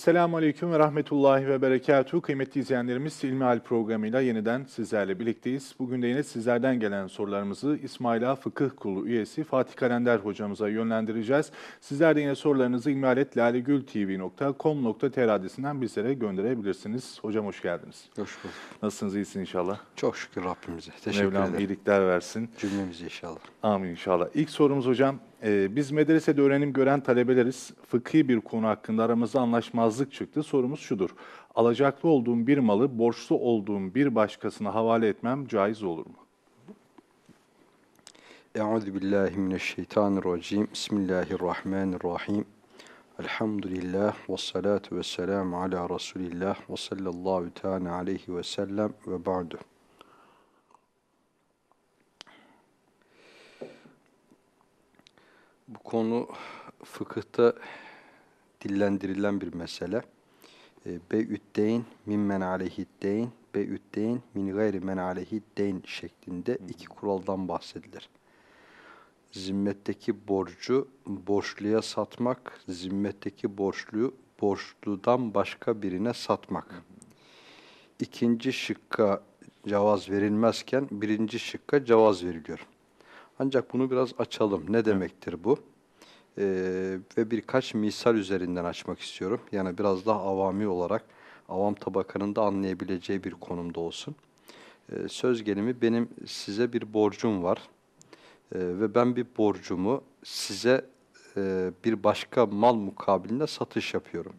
Esselamu Aleyküm ve Rahmetullahi ve Berekatuhu. Kıymetli izleyenlerimiz İlmi Hal programıyla yeniden sizlerle birlikteyiz. Bugün de yine sizlerden gelen sorularımızı İsmaila Fıkıh Kulu üyesi Fatih Kalender hocamıza yönlendireceğiz. Sizler de yine sorularınızı ilmihaletlalegültv.com.tr adresinden bizlere gönderebilirsiniz. Hocam hoş geldiniz. Hoş bulduk. Nasılsınız, iyisiniz inşallah? Çok şükür Rabbimize. Teşekkür Mevlam ederim. iyilikler versin. Cümlemize inşallah. Amin inşallah. İlk sorumuz hocam, e, biz medresede öğrenim gören talebeleriz. Fıkhi bir konu hakkında aramızda anlaşmazlık çıktı. Sorumuz şudur. Alacaklı olduğum bir malı borçlu olduğum bir başkasına havale etmem caiz olur mu? Euzu billahi mineşşeytanirracim. Bismillahirrahmanirrahim. Elhamdülillah ve salatu ve selamu ala Resulillah ve sallallahu teala aleyhi ve sellem ve ba'du. Bu konu fıkıhta dillendirilen bir mesele. E, Beyüddeyn mimmen aleyhiddeyn, beyüddeyn min gayri men aleyhiddeyn şeklinde iki kuraldan bahsedilir. Zimmetteki borcu borçluya satmak, zimmetteki borçluyu borçludan başka birine satmak. İkinci şıkka cevaz verilmezken birinci şıkka cevaz veriliyor. Ancak bunu biraz açalım. Ne demektir bu? Ee, ve birkaç misal üzerinden açmak istiyorum. Yani biraz daha avami olarak avam tabakanın da anlayabileceği bir konumda olsun. Ee, söz gelimi benim size bir borcum var. Ee, ve ben bir borcumu size e, bir başka mal mukabilinde satış yapıyorum.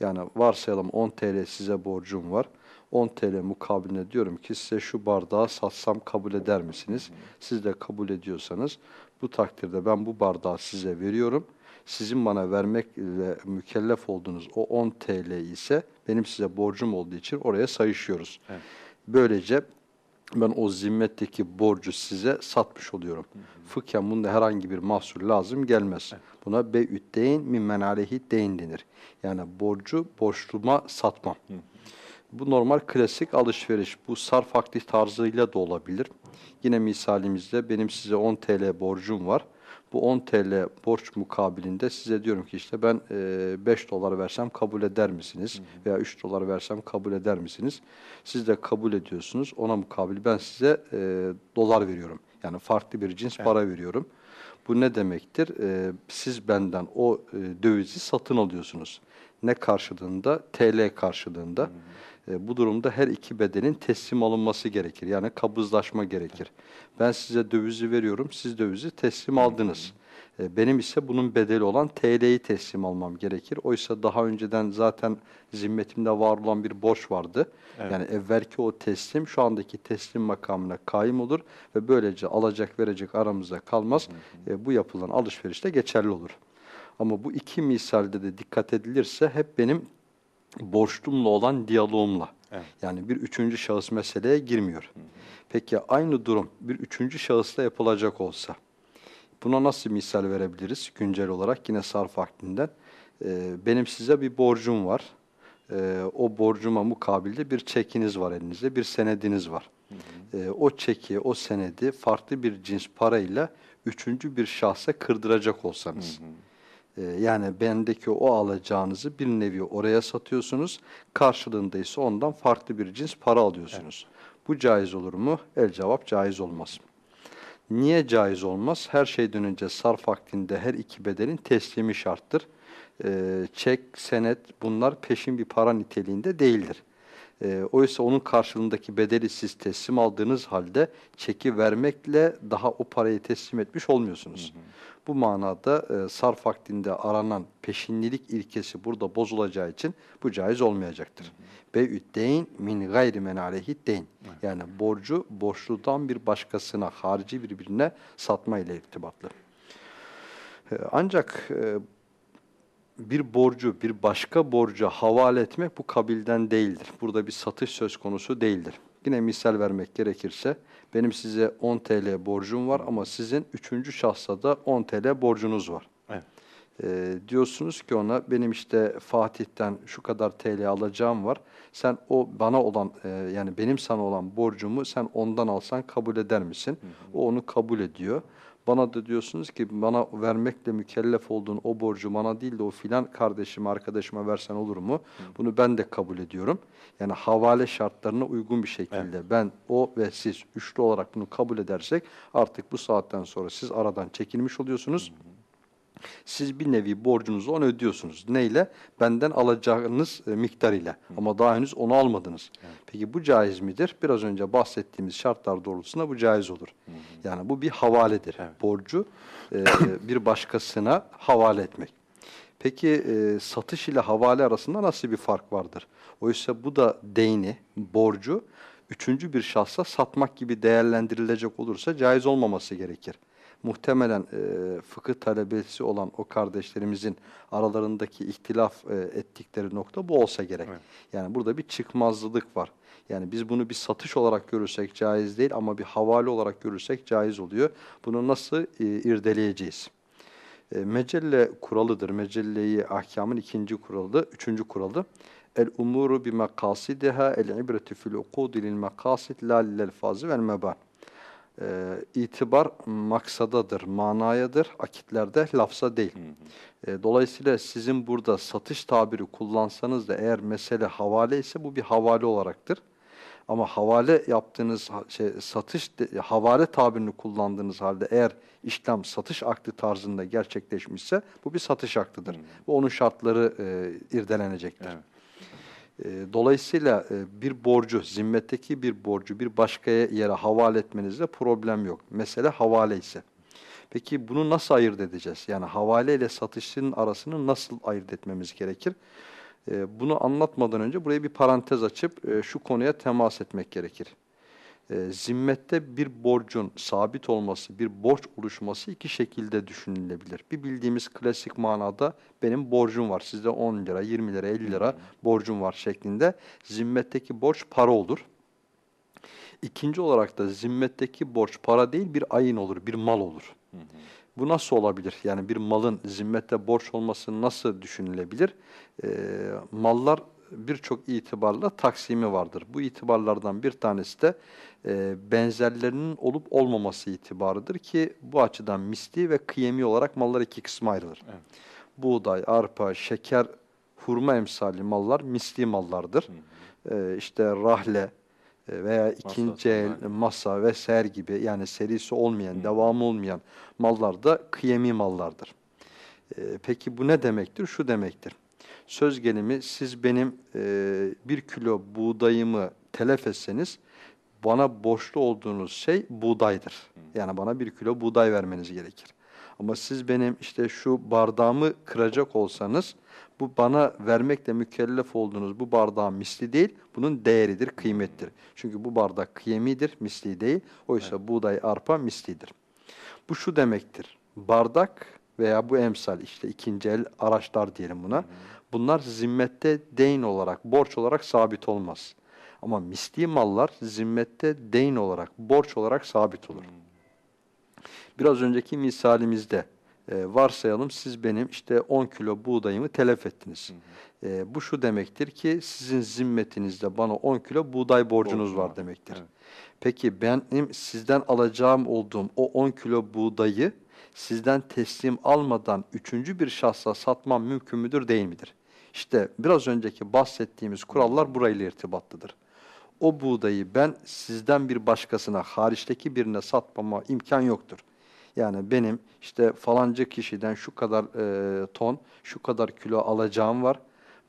Yani varsayalım 10 TL size borcum var. 10 TL mukabilinde diyorum ki size şu bardağı satsam kabul eder misiniz? Siz de kabul ediyorsanız bu takdirde ben bu bardağı size veriyorum. Sizin bana vermekle mükellef olduğunuz o 10 TL ise benim size borcum olduğu için oraya sayışıyoruz. Evet. Böylece ben o zimmetteki borcu size satmış oluyorum. Fıkhen bunda herhangi bir mahsur lazım gelmez. Buna beyüddeyn mimmen aleyhi deyn denir. Yani borcu borçluma satmam. Bu normal klasik alışveriş. Bu sarf akdi tarzıyla da olabilir. Yine misalimizde benim size 10 TL borcum var. Bu 10 TL borç mukabilinde size diyorum ki işte ben e, 5 dolar versem kabul eder misiniz? Veya 3 dolar versem kabul eder misiniz? Siz de kabul ediyorsunuz. Ona mukabil ben size e, dolar veriyorum. Yani farklı bir cins para veriyorum. Bu ne demektir? E, siz benden o e, dövizi satın alıyorsunuz. Ne karşılığında? TL karşılığında. E, bu durumda her iki bedenin teslim alınması gerekir. Yani kabızlaşma gerekir. Ben size dövizi veriyorum, siz dövizi teslim aldınız. E, benim ise bunun bedeli olan TL'yi teslim almam gerekir. Oysa daha önceden zaten zimmetimde var olan bir borç vardı. Evet. Yani evvelki o teslim şu andaki teslim makamına kaim olur ve böylece alacak verecek aramızda kalmaz. E, bu yapılan alışveriş de geçerli olur. Ama bu iki misalde de dikkat edilirse hep benim borçlumla olan diyalogumla. Evet. Yani bir üçüncü şahıs meseleye girmiyor. Peki aynı durum bir üçüncü şahısla yapılacak olsa buna nasıl misal verebiliriz güncel olarak yine sarf akdinden? Ee, benim size bir borcum var. Ee, o borcuma mukabilde bir çekiniz var elinizde, bir senediniz var. Ee, o çeki, o senedi farklı bir cins parayla üçüncü bir şahsa kırdıracak olsanız. Ee, Yani bendeki o alacağınızı bir nevi oraya satıyorsunuz. Karşılığında ise ondan farklı bir cins para alıyorsunuz. Bu caiz olur mu? El cevap caiz olmaz. Niye caiz olmaz? Her şeyden önce sarf akdinde her iki bedenin teslimi şarttır. Ee, çek, senet bunlar peşin bir para niteliğinde değildir. Ee, oysa onun karşılığındaki bedeli siz teslim aldığınız halde çeki vermekle daha o parayı teslim etmiş olmuyorsunuz. Bu manada e, sarf akdinde aranan peşinlilik ilkesi burada bozulacağı için bu caiz olmayacaktır. Beyüddeyn min gayri men aleyhiddeyn. Yani borcu borçludan bir başkasına, harici birbirine satma ile irtibatlı. E, Ancak e, bir borcu bir başka borca havale etmek bu kabilden değildir. Burada bir satış söz konusu değildir. Yine misal vermek gerekirse benim size 10 TL borcum var ama sizin üçüncü şahsa da 10 TL borcunuz var. Evet. Ee, diyorsunuz ki ona benim işte Fatih'ten şu kadar TL alacağım var. Sen o bana olan e, yani benim sana olan borcumu sen ondan alsan kabul eder misin? O onu kabul ediyor. Bana da diyorsunuz ki bana vermekle mükellef olduğun o borcu bana değil de o filan kardeşime, arkadaşıma versen olur mu? Bunu ben de kabul ediyorum. Yani havale şartlarına uygun bir şekilde ben, o ve siz üçlü olarak bunu kabul edersek artık bu saatten sonra siz aradan çekilmiş oluyorsunuz. Siz bir nevi borcunuzu ona ödüyorsunuz. Neyle? Benden alacağınız e, miktar ile. Ama daha henüz onu almadınız. Peki bu caiz midir? Biraz önce bahsettiğimiz şartlar doğrultusunda bu caiz olur. Yani bu bir havaledir. Borcu e, bir başkasına havale etmek. Peki e, satış ile havale arasında nasıl bir fark vardır? Oysa bu da deyni, borcu üçüncü bir şahsa satmak gibi değerlendirilecek olursa caiz olmaması gerekir. Muhtemelen e, fıkıh talebesi olan o kardeşlerimizin aralarındaki ihtilaf e, ettikleri nokta bu olsa gerek. Evet. Yani burada bir çıkmazlılık var. Yani biz bunu bir satış olarak görürsek caiz değil ama bir havale olarak görürsek caiz oluyor. Bunu nasıl e, irdeleyeceğiz? E, mecelle kuralıdır. Mecelleyi ahkamın ikinci kuralı, üçüncü kuralı. El umuru bi makasidiha el ibretu fil ukudi lil makasid la lil elfazi vel mebah. E, itibar maksadadır, manayadır. Akitlerde lafza değil. E, dolayısıyla sizin burada satış tabiri kullansanız da eğer mesele havale ise bu bir havale olaraktır. Ama havale yaptığınız şey satış de- havale tabirini kullandığınız halde eğer işlem satış akdi tarzında gerçekleşmişse bu bir satış aktıdır. Ve onun şartları e, irdelenecektir. Evet. E, dolayısıyla e, bir borcu, zimmetteki bir borcu bir başka yere havale etmenizde problem yok. Mesele havale ise. Peki bunu nasıl ayırt edeceğiz? Yani havale ile satışın arasını nasıl ayırt etmemiz gerekir? E, bunu anlatmadan önce buraya bir parantez açıp e, şu konuya temas etmek gerekir. E, zimmette bir borcun sabit olması, bir borç oluşması iki şekilde düşünülebilir. Bir bildiğimiz klasik manada benim borcum var. Sizde 10 lira, 20 lira, 50 lira borcum var şeklinde. Zimmetteki borç para olur. İkinci olarak da zimmetteki borç para değil bir ayın olur, bir mal olur. Bu nasıl olabilir? Yani bir malın zimmette borç olması nasıl düşünülebilir? Ee, mallar birçok itibarla taksimi vardır. Bu itibarlardan bir tanesi de e, benzerlerinin olup olmaması itibarıdır ki bu açıdan misli ve kıyemi olarak mallar iki kısma ayrılır. Evet. Buğday, arpa, şeker, hurma emsali mallar misli mallardır. Ee, işte rahle e, veya ikinci el, masa ve ser gibi yani serisi olmayan, devamı olmayan mallar da kıyemi mallardır. Ee, peki bu ne demektir? Şu demektir. Söz gelimi siz benim e, bir kilo buğdayımı telef etseniz bana borçlu olduğunuz şey buğdaydır. Yani bana bir kilo buğday vermeniz gerekir. Ama siz benim işte şu bardağımı kıracak olsanız bu bana vermekle mükellef olduğunuz bu bardağın misli değil, bunun değeridir, kıymettir. Çünkü bu bardak kıyemidir, misli değil. Oysa buğday, arpa mislidir. Bu şu demektir. Bardak veya bu emsal işte ikinci el araçlar diyelim buna. Bunlar zimmette deyn olarak, borç olarak sabit olmaz. Ama misli mallar zimmette deyn olarak, borç olarak sabit olur. Biraz önceki misalimizde e, varsayalım siz benim işte 10 kilo buğdayımı telef ettiniz. E, bu şu demektir ki sizin zimmetinizde bana 10 kilo buğday borcunuz Borcum var var, demektir. evet. Peki benim sizden alacağım olduğum o 10 kilo buğdayı sizden teslim almadan üçüncü bir şahsa satmam mümkün müdür değil midir? İşte biraz önceki bahsettiğimiz kurallar burayla irtibatlıdır. O buğdayı ben sizden bir başkasına, hariçteki birine satmama imkan yoktur. Yani benim işte falanca kişiden şu kadar e, ton, şu kadar kilo alacağım var.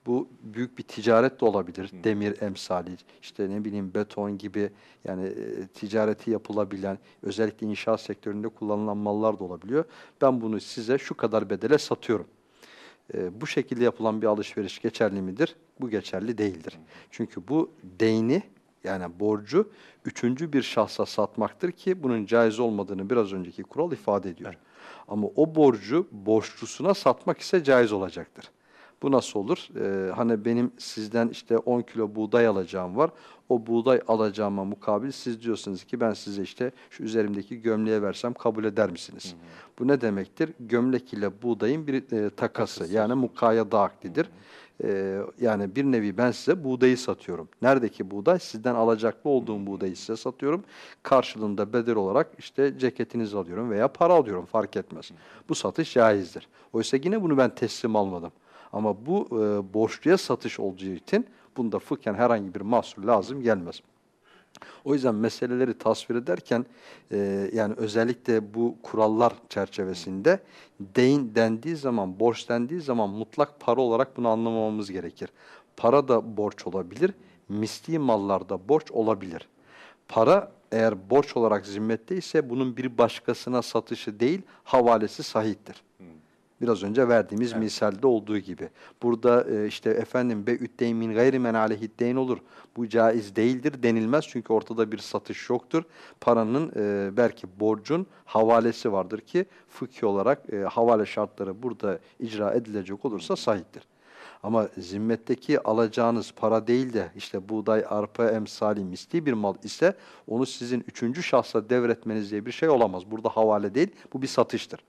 Bu büyük bir ticaret de olabilir. Demir emsali, işte ne bileyim beton gibi yani e, ticareti yapılabilen, özellikle inşaat sektöründe kullanılan mallar da olabiliyor. Ben bunu size şu kadar bedele satıyorum. E, bu şekilde yapılan bir alışveriş geçerli midir? Bu geçerli değildir. Çünkü bu deyni yani borcu üçüncü bir şahsa satmaktır ki bunun caiz olmadığını biraz önceki kural ifade ediyor. Ama o borcu borçlusuna satmak ise caiz olacaktır. Bu nasıl olur? Ee, hani benim sizden işte 10 kilo buğday alacağım var. O buğday alacağıma mukabil siz diyorsunuz ki ben size işte şu üzerimdeki gömleğe versem kabul eder misiniz? Bu ne demektir? Gömlek ile buğdayın bir e, takası yani mukayyada akdidir. E, yani bir nevi ben size buğdayı satıyorum. Neredeki buğday? Sizden alacaklı olduğum buğdayı size satıyorum. Karşılığında bedel olarak işte ceketinizi alıyorum veya para alıyorum fark etmez. Bu satış caizdir. Oysa yine bunu ben teslim almadım. Ama bu e, borçluya satış olduğu için bunda fıkhen herhangi bir mahsur lazım gelmez. O yüzden meseleleri tasvir ederken e, yani özellikle bu kurallar çerçevesinde deyin dendiği zaman, borç dendiği zaman mutlak para olarak bunu anlamamamız gerekir. Para da borç olabilir, misli mallarda borç olabilir. Para eğer borç olarak zimmette ise bunun bir başkasına satışı değil, havalesi sahiptir. Biraz önce verdiğimiz Evet. misalde olduğu gibi. Burada e, işte efendim be ütteyn min gayri men aleyhiddeyn olur. Bu caiz değildir denilmez çünkü ortada bir satış yoktur. Paranın e, belki borcun havalesi vardır ki fıkhi olarak e, havale şartları burada icra edilecek olursa sahiptir. Ama zimmetteki alacağınız para değil de işte buğday, arpa, emsali, misli bir mal ise onu sizin üçüncü şahsa devretmeniz diye bir şey olamaz. Burada havale değil, bu bir satıştır.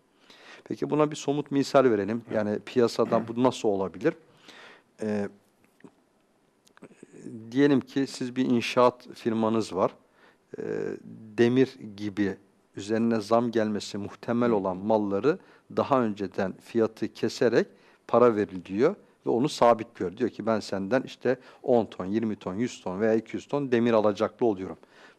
Peki buna bir somut misal verelim. Yani piyasadan bu nasıl olabilir? Ee, diyelim ki siz bir inşaat firmanız var. Ee, demir gibi üzerine zam gelmesi muhtemel olan malları daha önceden fiyatı keserek para veriliyor ve onu sabitliyor. Diyor ki ben senden işte 10 ton, 20 ton, 100 ton veya 200 ton demir alacaklı oluyorum.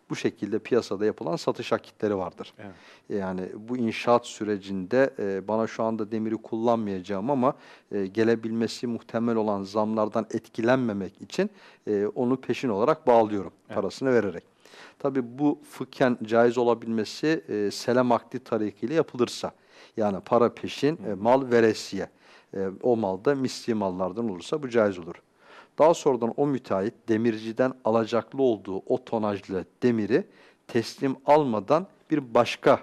Bu şekilde piyasada yapılan satış akitleri vardır. Evet. Yani bu inşaat sürecinde e, bana şu anda demiri kullanmayacağım ama e, gelebilmesi muhtemel olan zamlardan etkilenmemek için e, onu peşin olarak bağlıyorum parasını vererek. Tabii bu fıkhen caiz olabilmesi e, selam akdi tarikiyle yapılırsa yani para peşin e, mal veresiye e, o malda misli mallardan olursa bu caiz olur. Daha sonradan o müteahhit demirciden alacaklı olduğu o tonajlı demiri teslim almadan bir başka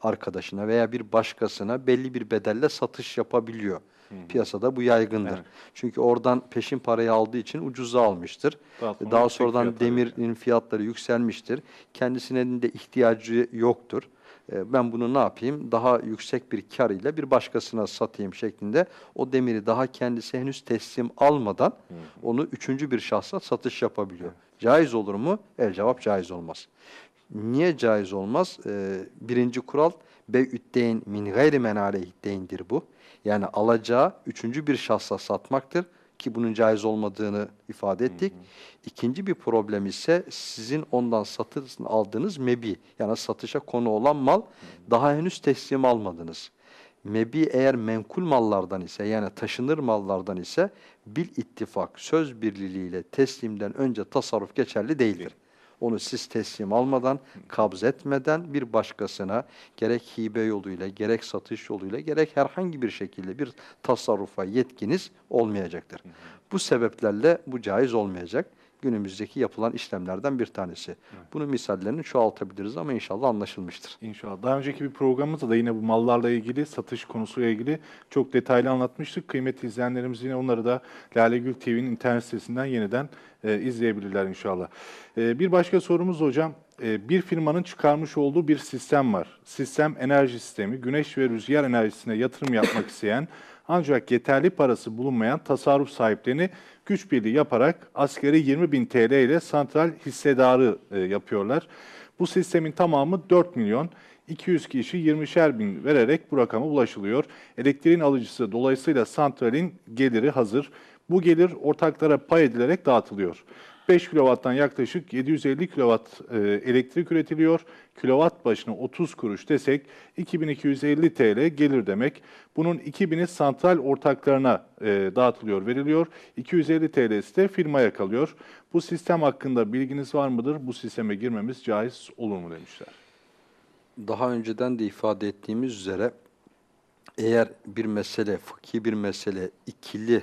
arkadaşına veya bir başkasına belli bir bedelle satış yapabiliyor. Piyasada bu yaygındır. Evet. Çünkü oradan peşin parayı aldığı için ucuza almıştır. Daha sonra Daha sonradan demirin fiyatları yükselmiştir. Kendisinin de ihtiyacı yoktur. E, Ben bunu ne yapayım? Daha yüksek bir kar ile bir başkasına satayım şeklinde o demiri daha kendisi henüz teslim almadan onu üçüncü bir şahsa satış yapabiliyor. Caiz olur mu? El cevap caiz olmaz. Niye caiz olmaz? Ee, birinci kural beyütteyn min gayri men aleyhiddeyndir bu. Yani alacağı üçüncü bir şahsa satmaktır ki bunun caiz olmadığını ifade ettik. İkinci bir problem ise sizin ondan satın aldığınız mebi yani satışa konu olan mal daha henüz teslim almadınız. Mebi eğer menkul mallardan ise yani taşınır mallardan ise bil ittifak söz birliğiyle teslimden önce tasarruf geçerli değildir. Onu siz teslim almadan, kabz etmeden bir başkasına gerek hibe yoluyla, gerek satış yoluyla, gerek herhangi bir şekilde bir tasarrufa yetkiniz olmayacaktır. Bu sebeplerle bu caiz olmayacak. Günümüzdeki yapılan işlemlerden bir tanesi. Bunun misallerini çoğaltabiliriz ama inşallah anlaşılmıştır. İnşallah. Daha önceki bir programımızda da yine bu mallarla ilgili, satış konusuyla ilgili çok detaylı anlatmıştık. Kıymetli izleyenlerimiz yine onları da Lale Gül TV'nin internet sitesinden yeniden e, izleyebilirler inşallah. E, bir başka sorumuz hocam. E, bir firmanın çıkarmış olduğu bir sistem var. Sistem enerji sistemi, güneş ve rüzgar enerjisine yatırım yapmak isteyen ancak yeterli parası bulunmayan tasarruf sahiplerini güç birliği yaparak askeri 20 bin TL ile santral hissedarı e, yapıyorlar. Bu sistemin tamamı 4 milyon. 200 kişi 20'şer bin vererek bu rakama ulaşılıyor. Elektriğin alıcısı dolayısıyla santralin geliri hazır. Bu gelir ortaklara pay edilerek dağıtılıyor. 5 kW'dan yaklaşık 750 kW e, elektrik üretiliyor. Kilowatt başına 30 kuruş desek 2250 TL gelir demek. Bunun 2000'i santral ortaklarına e, dağıtılıyor, veriliyor. 250 TL'si de firmaya kalıyor. Bu sistem hakkında bilginiz var mıdır? Bu sisteme girmemiz caiz olur mu demişler. Daha önceden de ifade ettiğimiz üzere eğer bir mesele, fıkhi bir mesele ikili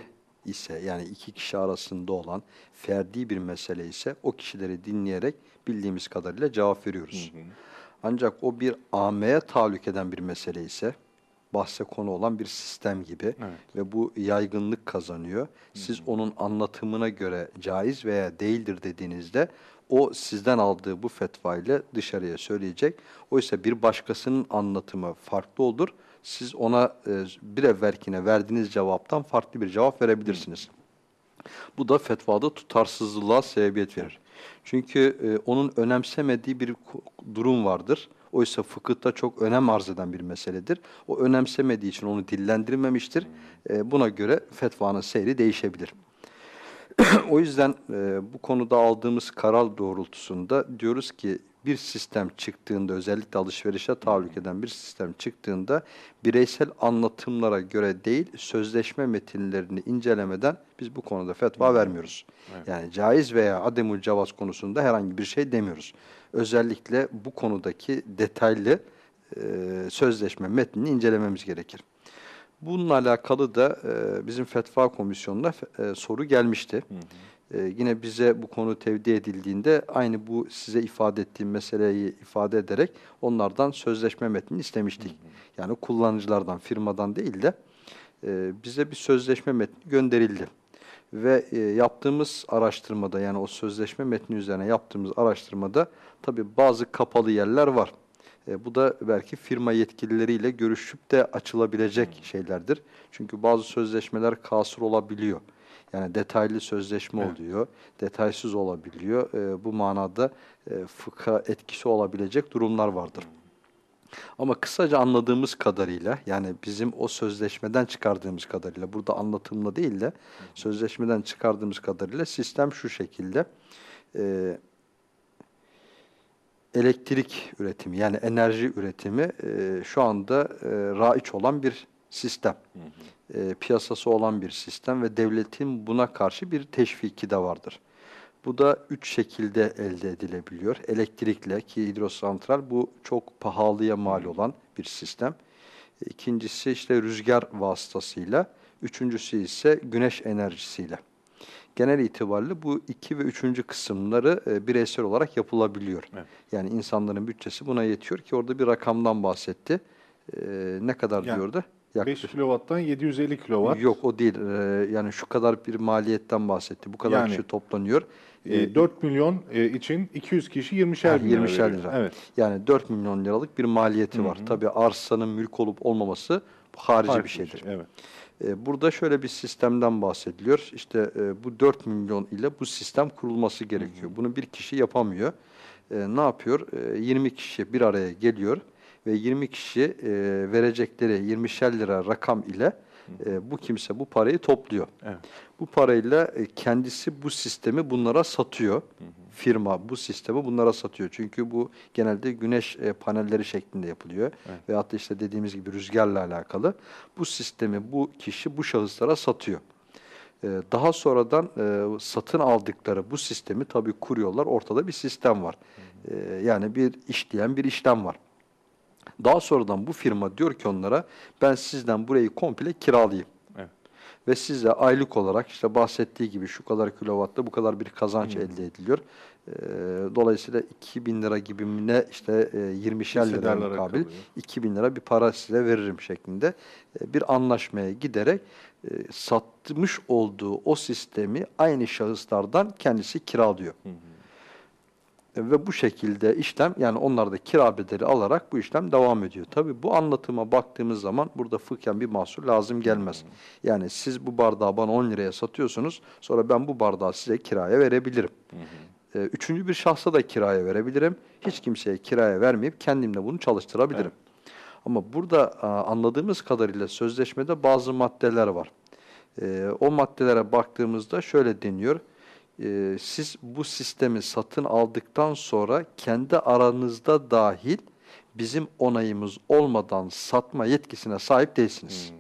ise yani iki kişi arasında olan ferdi bir mesele ise o kişileri dinleyerek bildiğimiz kadarıyla cevap veriyoruz. Ancak o bir ameye tahallük eden bir mesele ise bahse konu olan bir sistem gibi Evet. ve bu yaygınlık kazanıyor. Siz onun anlatımına göre caiz veya değildir dediğinizde o sizden aldığı bu fetva ile dışarıya söyleyecek. Oysa bir başkasının anlatımı farklı olur. Siz ona e, bir evvelkine verdiğiniz cevaptan farklı bir cevap verebilirsiniz. Bu da fetvada tutarsızlığa sebebiyet verir. Çünkü e, onun önemsemediği bir durum vardır. Oysa fıkıhta çok önem arz eden bir meseledir. O önemsemediği için onu dillendirmemiştir. E, buna göre fetvanın seyri değişebilir. o yüzden e, bu konuda aldığımız karar doğrultusunda diyoruz ki bir sistem çıktığında özellikle alışverişe tahallük eden bir sistem çıktığında bireysel anlatımlara göre değil sözleşme metinlerini incelemeden biz bu konuda fetva vermiyoruz. Yani caiz veya ademul cevaz konusunda herhangi bir şey demiyoruz. Özellikle bu konudaki detaylı e, sözleşme metnini incelememiz gerekir. Bununla alakalı da e, bizim fetva komisyonuna e, soru gelmişti. E, yine bize bu konu tevdi edildiğinde aynı bu size ifade ettiğim meseleyi ifade ederek onlardan sözleşme metnini istemiştik. Yani kullanıcılardan, firmadan değil de e, bize bir sözleşme metni gönderildi. Ve e, yaptığımız araştırmada yani o sözleşme metni üzerine yaptığımız araştırmada tabii bazı kapalı yerler var. E, bu da belki firma yetkilileriyle görüşüp de açılabilecek şeylerdir. Çünkü bazı sözleşmeler kasır olabiliyor. Yani detaylı sözleşme Evet. oluyor, detaysız olabiliyor. E, bu manada e, fıkha etkisi olabilecek durumlar vardır. Ama kısaca anladığımız kadarıyla yani bizim o sözleşmeden çıkardığımız kadarıyla burada anlatımla değil de sözleşmeden çıkardığımız kadarıyla sistem şu şekilde. E, elektrik üretimi yani enerji üretimi e, şu anda e, raiç olan bir sistem. E, piyasası olan bir sistem ve devletin buna karşı bir teşviki de vardır. Bu da üç şekilde elde edilebiliyor. Elektrikle ki hidrosantral bu çok pahalıya mal olan bir sistem. İkincisi işte rüzgar vasıtasıyla. Üçüncüsü ise güneş enerjisiyle. Genel itibariyle bu iki ve üçüncü kısımları e, bireysel olarak yapılabiliyor. Evet. Yani insanların bütçesi buna yetiyor ki orada bir rakamdan bahsetti. E, ne kadar Yani diyordu? 5 Yaklaşık. kilovattan 750 kilovat. Yok o değil. E, yani şu kadar bir maliyetten bahsetti. Bu kadar Yani- kişi toplanıyor. E, 4 milyon e, için 200 kişi 20'şer Ha, bin lira 20'şer veriyor. lira. Evet. Yani 4 milyon liralık bir maliyeti var. Tabii arsanın mülk olup olmaması harici bir şeydir. Evet. E, Burada şöyle bir sistemden bahsediliyor. İşte e, bu 4 milyon ile bu sistem kurulması gerekiyor. Bunu bir kişi yapamıyor. E, Ne yapıyor? E, 20 kişi bir araya geliyor ve 20 kişi e, verecekleri 20'şer lira rakam ile e, bu kimse bu parayı topluyor. Evet. Bu parayla e, kendisi bu sistemi bunlara satıyor. Firma bu sistemi bunlara satıyor. Çünkü bu genelde güneş e, panelleri şeklinde yapılıyor. Evet. Veyahut da işte dediğimiz gibi rüzgarla alakalı. Bu sistemi bu kişi bu şahıslara satıyor. E, Daha sonradan e, satın aldıkları bu sistemi tabii kuruyorlar. Ortada bir sistem var. E, Yani bir işleyen bir işlem var. Daha sonradan bu firma diyor ki onlara ben sizden burayı komple kiralayayım Evet. ve size aylık olarak işte bahsettiği gibi şu kadar kilovatla bu kadar bir kazanç elde ediliyor. Ee, dolayısıyla 2000 lira gibi ne işte e, 20'şer lira mukabil kalıyor. 2000 lira bir para size veririm şeklinde e, bir anlaşmaya giderek e, satmış olduğu o sistemi aynı şahıslardan kendisi kiralıyor. E, Ve bu şekilde işlem yani onlar da kira bedeli alarak bu işlem devam ediyor. Tabi bu anlatıma baktığımız zaman burada fıkhen bir mahsur lazım gelmez. Yani siz bu bardağı bana 10 liraya satıyorsunuz sonra ben bu bardağı size kiraya verebilirim. E, Üçüncü bir şahsa da kiraya verebilirim. Hiç kimseye kiraya vermeyip kendimle bunu çalıştırabilirim. Ama burada anladığımız kadarıyla sözleşmede bazı maddeler var. E, o maddelere baktığımızda şöyle deniyor. E, siz bu sistemi satın aldıktan sonra kendi aranızda dahil bizim onayımız olmadan satma yetkisine sahip değilsiniz.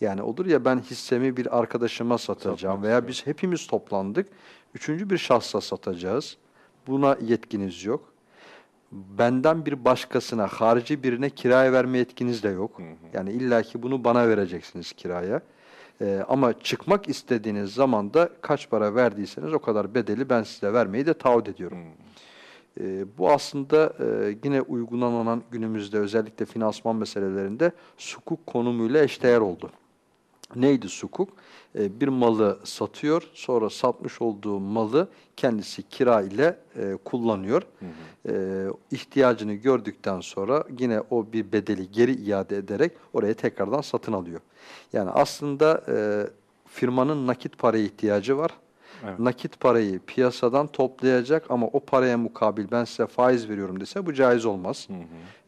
Yani olur ya ben hissemi bir arkadaşıma satacağım Satmak veya biz hepimiz toplandık. Üçüncü bir şahsa satacağız. Buna yetkiniz yok. Benden bir başkasına, harici birine kiraya verme yetkiniz de yok. Yani illaki bunu bana vereceksiniz kiraya. Ee, ama çıkmak istediğiniz zaman da kaç para verdiyseniz o kadar bedeli ben size vermeyi de taahhüt ediyorum. Ee, bu aslında e, yine uygulanan günümüzde özellikle finansman meselelerinde sukuk konumuyla eşdeğer oldu. Neydi sukuk? E, bir malı satıyor, sonra satmış olduğu malı kendisi kira ile e, kullanıyor. E, ihtiyacını gördükten sonra yine o bir bedeli geri iade ederek oraya tekrardan satın alıyor. Yani aslında e, firmanın nakit paraya ihtiyacı var. Evet. Nakit parayı piyasadan toplayacak ama o paraya mukabil ben size faiz veriyorum dese bu caiz olmaz.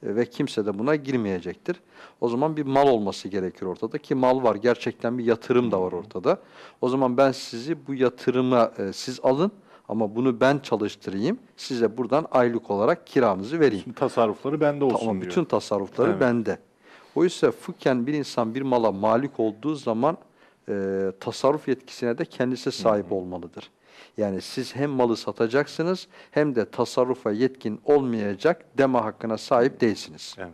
E, ve kimse de buna girmeyecektir. O zaman bir mal olması gerekir ortada ki mal var. Gerçekten bir yatırım da var ortada. O zaman ben sizi bu yatırıma e, siz alın ama bunu ben çalıştırayım. Size buradan aylık olarak kiranızı vereyim. Şimdi tasarrufları bende olsun Ama diyor. bütün tasarrufları Evet. bende. Oysa fıkhen bir insan bir mala malik olduğu zaman e, tasarruf yetkisine de kendisi sahip olmalıdır. Yani siz hem malı satacaksınız hem de tasarrufa yetkin olmayacak deme hakkına sahip değilsiniz. Evet.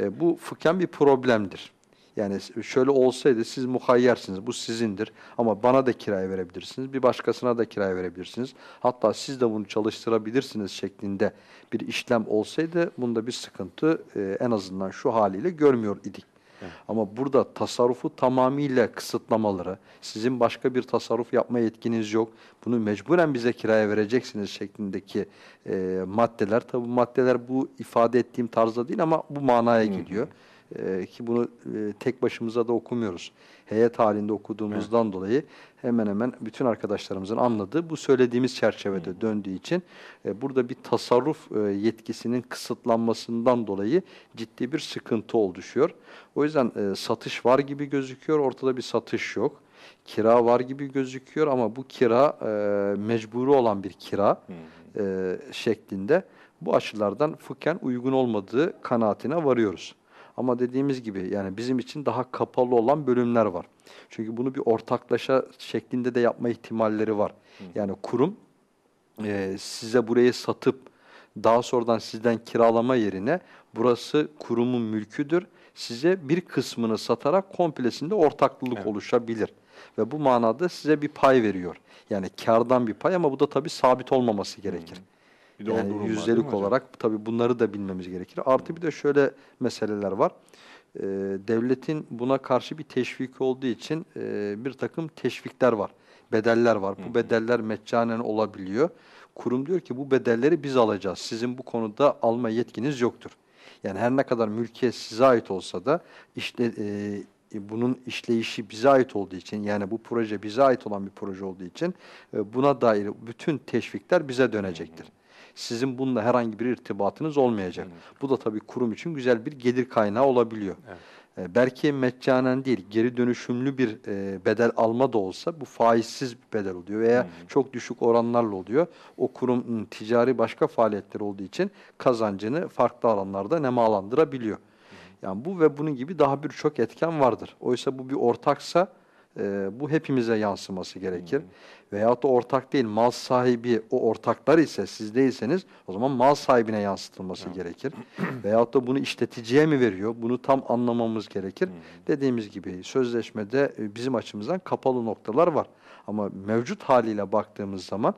E, bu fıkhen bir problemdir. Yani şöyle olsaydı siz muhayyersiniz, bu sizindir ama bana da kiraya verebilirsiniz, bir başkasına da kiraya verebilirsiniz. Hatta siz de bunu çalıştırabilirsiniz şeklinde bir işlem olsaydı bunda bir sıkıntı e, en azından şu haliyle görmüyor idik. Ama burada tasarrufu tamamıyla kısıtlamaları, sizin başka bir tasarruf yapma yetkiniz yok, bunu mecburen bize kiraya vereceksiniz şeklindeki e, maddeler, tabi maddeler bu ifade ettiğim tarzda değil ama bu manaya geliyor. E, ki bunu e, tek başımıza da okumuyoruz. Heyet halinde okuduğumuzdan dolayı hemen hemen bütün arkadaşlarımızın anladığı bu söylediğimiz çerçevede döndüğü için e, burada bir tasarruf e, yetkisinin kısıtlanmasından dolayı ciddi bir sıkıntı oluşuyor. O yüzden e, satış var gibi gözüküyor, ortada bir satış yok. Kira var gibi gözüküyor ama bu kira e, mecburi olan bir kira e, şeklinde bu açılardan fıkhen uygun olmadığı kanaatine varıyoruz. Ama dediğimiz gibi yani bizim için daha kapalı olan bölümler var. Çünkü bunu bir ortaklaşa şeklinde de yapma ihtimalleri var. Yani kurum e, size burayı satıp daha sonradan sizden kiralama yerine burası kurumun mülküdür. Size bir kısmını satarak komplesinde ortaklılık Evet. oluşabilir. Ve bu manada size bir pay veriyor. Yani kardan bir pay ama bu da tabii sabit olmaması gerekir. Bir de durum var, Yani mi yüzdelik hocam? olarak tabii bunları da bilmemiz gerekir. Artı bir de şöyle meseleler var. Ee, devletin buna karşı bir teşvik olduğu için e, bir takım teşvikler var. Bedeller var. Bu bedeller meccanen olabiliyor. Kurum diyor ki bu bedelleri biz alacağız. Sizin bu konuda alma yetkiniz yoktur. Yani her ne kadar mülkiyet size ait olsa da işte e, bunun işleyişi bize ait olduğu için yani bu proje bize ait olan bir proje olduğu için e, buna dair bütün teşvikler bize dönecektir. Sizin bununla herhangi bir irtibatınız olmayacak. Bu da tabii kurum için güzel bir gelir kaynağı olabiliyor. E, belki meccanen değil, geri dönüşümlü bir e, bedel alma da olsa bu faizsiz bir bedel oluyor veya çok düşük oranlarla oluyor. O kurumun ticari başka faaliyetleri olduğu için kazancını farklı alanlarda nemalandırabiliyor. Yani bu ve bunun gibi daha birçok etken vardır. Oysa bu bir ortaksa e, bu hepimize yansıması gerekir. Veyahut da ortak değil, mal sahibi o ortaklar ise siz değilseniz o zaman mal sahibine yansıtılması gerekir. Veyahut da bunu işleticiye mi veriyor? Bunu tam anlamamız gerekir. Dediğimiz gibi sözleşmede e, bizim açımızdan kapalı noktalar var. Ama mevcut haliyle baktığımız zaman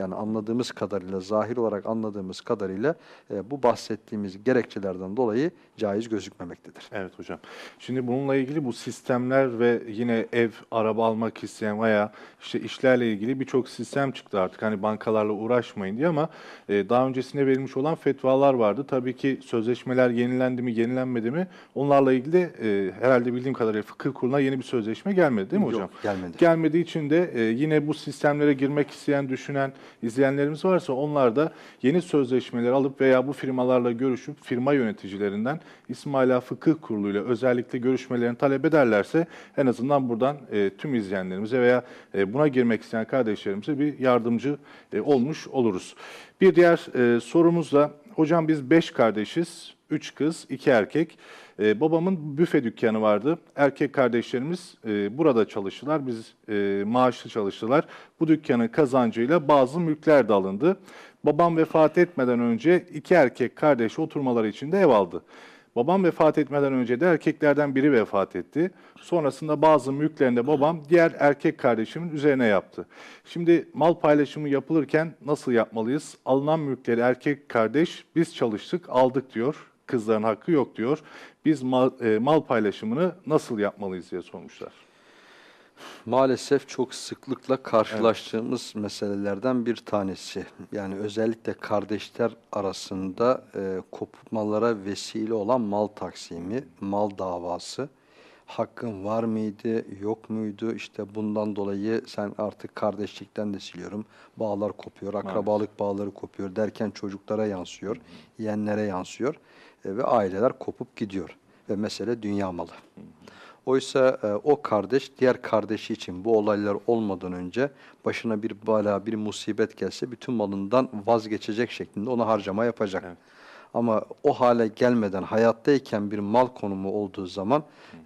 yani anladığımız kadarıyla, zahir olarak anladığımız kadarıyla e, bu bahsettiğimiz gerekçelerden dolayı caiz gözükmemektedir. Evet hocam. Şimdi bununla ilgili bu sistemler ve yine ev, araba almak isteyen veya işte işlerle ilgili birçok sistem çıktı artık. Hani bankalarla uğraşmayın diye ama e, daha öncesinde verilmiş olan fetvalar vardı. Tabii ki sözleşmeler yenilendi mi, yenilenmedi mi? Onlarla ilgili de e, herhalde bildiğim kadarıyla fıkıh kuruluna yeni bir sözleşme gelmedi değil mi Yok, hocam? gelmedi. Gelmediği için de e, yine bu sistemlere girmek isteyen, düşünen izleyenlerimiz varsa onlar da yeni sözleşmeler alıp veya bu firmalarla görüşüp firma yöneticilerinden İsmaila Fıkıh Kurulu ile özellikle görüşmelerini talep ederlerse en azından buradan e, tüm izleyenlerimize veya e, buna girmek isteyen kardeşlerimize bir yardımcı e, olmuş oluruz. Bir diğer e, sorumuz da hocam biz beş kardeşiz, üç kız, iki erkek. Ee, babamın büfe dükkanı vardı. Erkek kardeşlerimiz e, burada çalıştılar. Biz e, maaşlı çalıştılar. Bu dükkanın kazancıyla bazı mülkler de alındı. Babam vefat etmeden önce iki erkek kardeş oturmaları için de ev aldı. Babam vefat etmeden önce de erkeklerden biri vefat etti. Sonrasında bazı mülklerini de babam diğer erkek kardeşimin üzerine yaptı. Şimdi mal paylaşımı yapılırken nasıl yapmalıyız? Alınan mülkleri erkek kardeş biz çalıştık aldık diyor. Kızların hakkı yok diyor. Biz mal, e, mal paylaşımını nasıl yapmalıyız diye sormuşlar. maalesef çok sıklıkla karşılaştığımız meselelerden bir tanesi. Yani özellikle kardeşler arasında e, kopmalara vesile olan mal taksimi, mal davası. Hakkın var mıydı, yok muydu? İşte bundan dolayı sen artık kardeşlikten de siliyorum. Bağlar kopuyor, akrabalık bağları kopuyor derken çocuklara yansıyor, yeğenlere yansıyor e, ve aileler kopup gidiyor. Ve mesele dünya malı. Oysa e, o kardeş diğer kardeşi için bu olaylar olmadan önce başına bir bala, bir musibet gelse bütün malından vazgeçecek şeklinde ona harcama yapacak. Evet. Ama o hale gelmeden hayattayken bir mal konumu olduğu zaman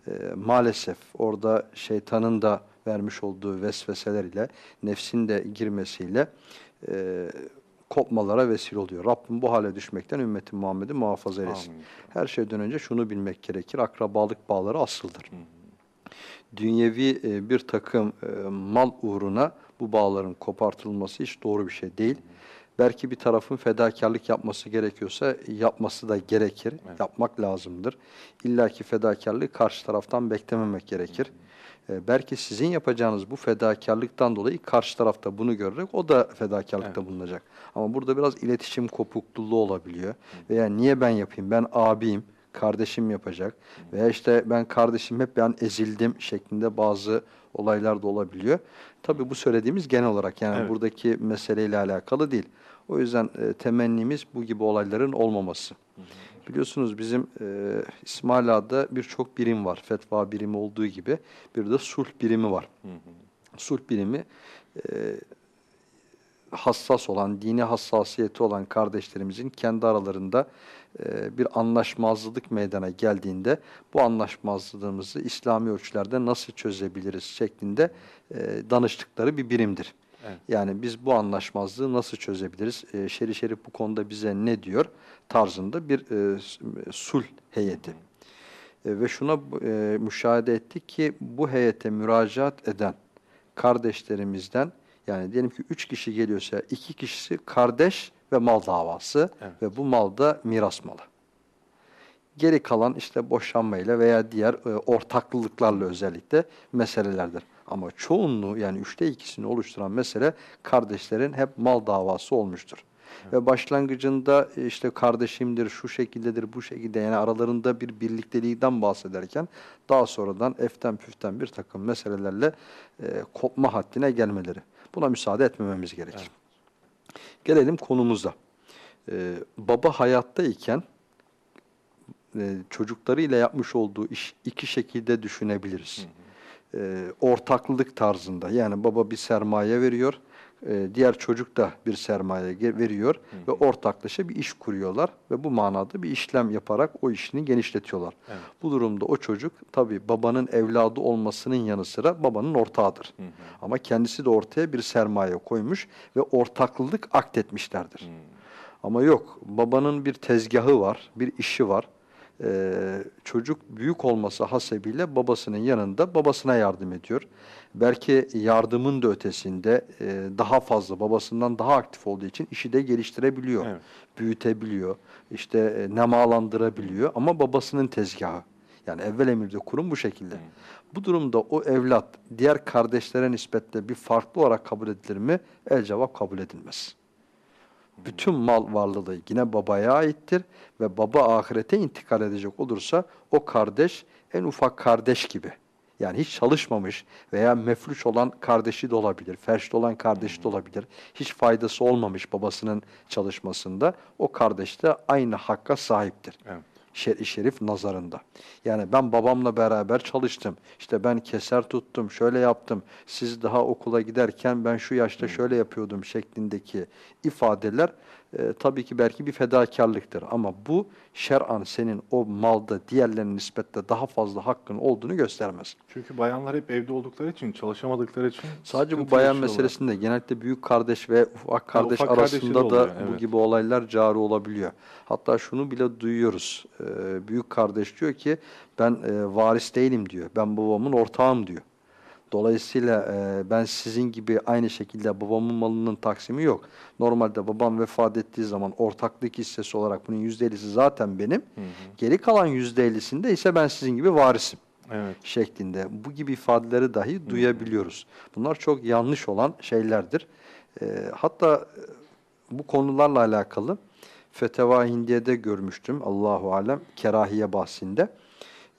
e, maalesef orada şeytanın da vermiş olduğu vesveseler ile nefsin de girmesiyle e, kopmalara vesile oluyor. Rabbim bu hale düşmekten ümmeti Muhammed'i muhafaza eylesin. Amin. Her şeyden önce şunu bilmek gerekir. Akrabalık bağları asıldır. Dünyevi e, bir takım e, mal uğruna bu bağların kopartılması hiç doğru bir şey değil. Belki bir tarafın fedakarlık yapması gerekiyorsa yapması da gerekir. Yapmak lazımdır. İlla ki fedakarlığı karşı taraftan beklememek gerekir. E, belki sizin yapacağınız bu fedakarlıktan dolayı karşı tarafta bunu görerek o da fedakarlıkta bulunacak. Ama burada biraz iletişim kopukluğu olabiliyor. Veya niye ben yapayım? Ben abiyim, kardeşim yapacak. Veya işte ben kardeşim hep ben ezildim şeklinde bazı olaylar da olabiliyor. Tabii bu söylediğimiz genel olarak yani Evet. buradaki meseleyle alakalı değil. O yüzden e, temennimiz bu gibi olayların olmaması. Biliyorsunuz bizim e, İsmail Ağa'da birçok birim var. Fetva birimi olduğu gibi bir de sulh birimi var. Sulh birimi e, hassas olan, dini hassasiyeti olan kardeşlerimizin kendi aralarında e, bir anlaşmazlık meydana geldiğinde bu anlaşmazlığımızı İslami ölçülerde nasıl çözebiliriz şeklinde e, danıştıkları bir birimdir. Evet. Yani biz bu anlaşmazlığı nasıl çözebiliriz? E, Şerif Şerif bu konuda bize ne diyor? Tarzında bir e, s- sulh heyeti. E, ve şuna e, müşahede ettik ki bu heyete müracaat eden kardeşlerimizden yani diyelim ki üç kişi geliyorsa iki kişisi kardeş ve mal davası Evet. ve bu mal da miras malı. Geri kalan işte boşanmayla veya diğer e, ortaklılıklarla özellikle meselelerdir. Ama çoğunluğu yani üçte ikisini oluşturan mesele kardeşlerin hep mal davası olmuştur. Ve başlangıcında e, işte kardeşimdir, şu şekildedir, bu şekilde yani aralarında bir birliktelikten bahsederken daha sonradan eften püften bir takım meselelerle e, kopma haddine gelmeleri. Buna müsaade etmememiz gerekir. Gelelim konumuza. Ee, baba hayattayken e, çocuklarıyla yapmış olduğu iş iki şekilde düşünebiliriz. Ee, ortaklılık tarzında yani baba bir sermaye veriyor, e, diğer çocuk da bir sermaye veriyor ve ortaklaşa bir iş kuruyorlar ve bu manada bir işlem yaparak o işini genişletiyorlar. Evet. Bu durumda o çocuk tabii babanın evladı olmasının yanı sıra babanın ortağıdır. Ama kendisi de ortaya bir sermaye koymuş ve ortaklılık aktetmişlerdir. Ama yok, babanın bir tezgahı var, bir işi var. Ee, çocuk büyük olması hasebiyle babasının yanında babasına yardım ediyor. Belki yardımın da ötesinde e, daha fazla babasından daha aktif olduğu için işi de geliştirebiliyor, Evet. büyütebiliyor, işte e, nemalandırabiliyor ama babasının tezgahı. Yani evvel emirde kurum bu şekilde. Bu durumda o evlat diğer kardeşlere nispetle bir farklı olarak kabul edilir mi? El cevap kabul edilmez. Bütün mal varlığı yine babaya aittir ve baba ahirete intikal edecek olursa o kardeş en ufak kardeş gibi. Yani hiç çalışmamış veya mefluş olan kardeşi de olabilir, ferşli olan kardeşi de olabilir. Hiç faydası olmamış babasının çalışmasında o kardeş de aynı hakka sahiptir. Evet. Şer-i şerif nazarında. Yani ben babamla beraber çalıştım. İşte ben keser tuttum, şöyle yaptım. Siz daha okula giderken ben şu yaşta şöyle yapıyordum şeklindeki ifadeler e, tabii ki belki bir fedakarlıktır. Ama bu şer'an senin o malda diğerlerine nispetle daha fazla hakkın olduğunu göstermez. Çünkü bayanlar hep evde oldukları için, çalışamadıkları için Sadece bu bayan meselesinde genellikle büyük kardeş ve ufak kardeş ufak kardeşi de arasında da oluyor, bu evet. gibi olaylar cari olabiliyor. Hatta şunu bile duyuyoruz. Ee, büyük kardeş diyor ki ben e, varis değilim diyor. Ben babamın ortağım diyor. Dolayısıyla e, ben sizin gibi aynı şekilde babamın malının taksimi yok. Normalde babam vefat ettiği zaman ortaklık hissesi olarak bunun %50'si zaten benim. Geri kalan %50'sinde ise ben sizin gibi varisim. Evet. şeklinde bu gibi ifadeleri dahi duyabiliyoruz. Bunlar çok yanlış olan şeylerdir. E, hatta e, bu konularla alakalı Feteva Hindiye'de görmüştüm Allahu alem kerahiye bahsinde.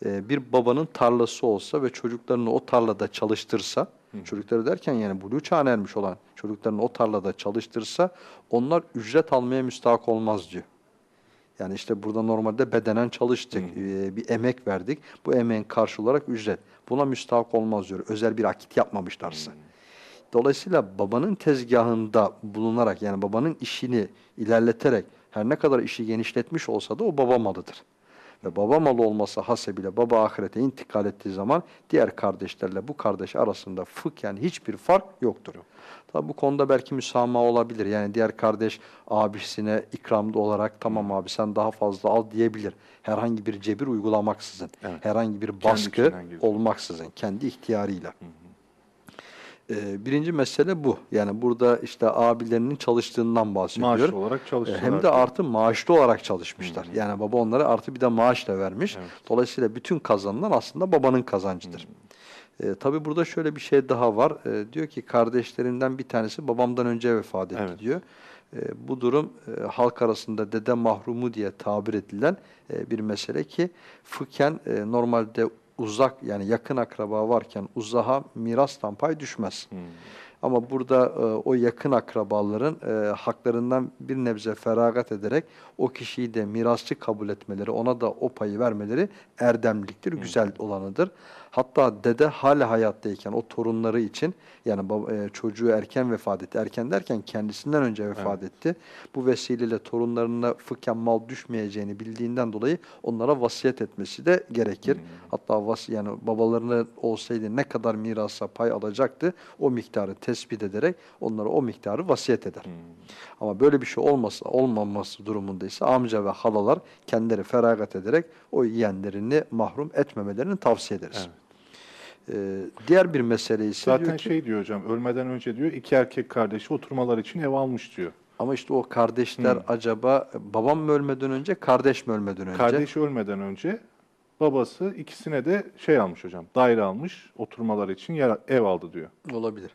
E, bir babanın tarlası olsa ve çocuklarını o tarlada çalıştırsa, çocukları derken yani buluğ çağına ermiş olan çocuklarını o tarlada çalıştırsa onlar ücret almaya müstahak olmaz diyor. Yani işte burada normalde bedenen çalıştık, e, bir emek verdik. Bu emeğin karşı olarak ücret. Buna müstahak olmaz diyor. Özel bir akit yapmamışlarsa. Dolayısıyla babanın tezgahında bulunarak yani babanın işini ilerleterek her ne kadar işi genişletmiş olsa da o baba malıdır. Ve baba malı olması hasebiyle baba ahirete intikal ettiği zaman diğer kardeşlerle bu kardeş arasında fıkhen hiçbir fark yoktur. Tabi bu konuda belki müsamaha olabilir. Yani diğer kardeş abisine ikramda olarak tamam abi sen daha fazla al diyebilir. Herhangi bir cebir uygulamaksızın, Evet. herhangi bir baskı girdi. olmaksızın, kendi ihtiyarıyla. Ee, birinci mesele bu. Yani burada işte abilerinin çalıştığından bahsediyor. Maaşlı olarak çalışıyorlar. Hem de artı maaşlı olarak çalışmışlar. Yani baba onlara artı bir de maaş da vermiş. Evet. Dolayısıyla bütün kazanılan aslında babanın kazancıdır. Ee, tabii burada şöyle bir şey daha var. Ee, diyor ki kardeşlerinden bir tanesi babamdan önce vefat etti Evet. diyor. Ee, bu durum e, halk arasında dede mahrumu diye tabir edilen e, bir mesele ki fıkhen e, normalde uzak yani yakın akraba varken uzağa mirastan pay düşmez. Hmm. Ama burada e, o yakın akrabaların e, haklarından bir nebze feragat ederek o kişiyi de mirasçı kabul etmeleri, ona da o payı vermeleri erdemliktir, güzel olanıdır. Hatta dede hala hayattayken o torunları için yani baba, e, çocuğu erken vefat etti. Erken derken kendisinden önce vefat etti. Bu vesileyle torunlarına fıkhen mal düşmeyeceğini bildiğinden dolayı onlara vasiyet etmesi de gerekir. Hatta vas yani babalarına olsaydı ne kadar mirasa pay alacaktı o miktarı tespit ederek onlara o miktarı vasiyet eder. Ama böyle bir şey olmasa olmaması durumunda ise amca ve halalar kendileri feragat ederek o yiyenlerini mahrum etmemelerini tavsiye ederiz. Ee, diğer bir mesele ise Zaten diyor ki, şey diyor hocam, ölmeden önce diyor iki erkek kardeşi oturmalar için ev almış diyor. ama işte o kardeşler acaba babam mı ölmeden önce, kardeş mi ölmeden önce? Kardeşi ölmeden önce babası ikisine de şey almış hocam, daire almış oturmalar için yer, ev aldı diyor. Olabilir.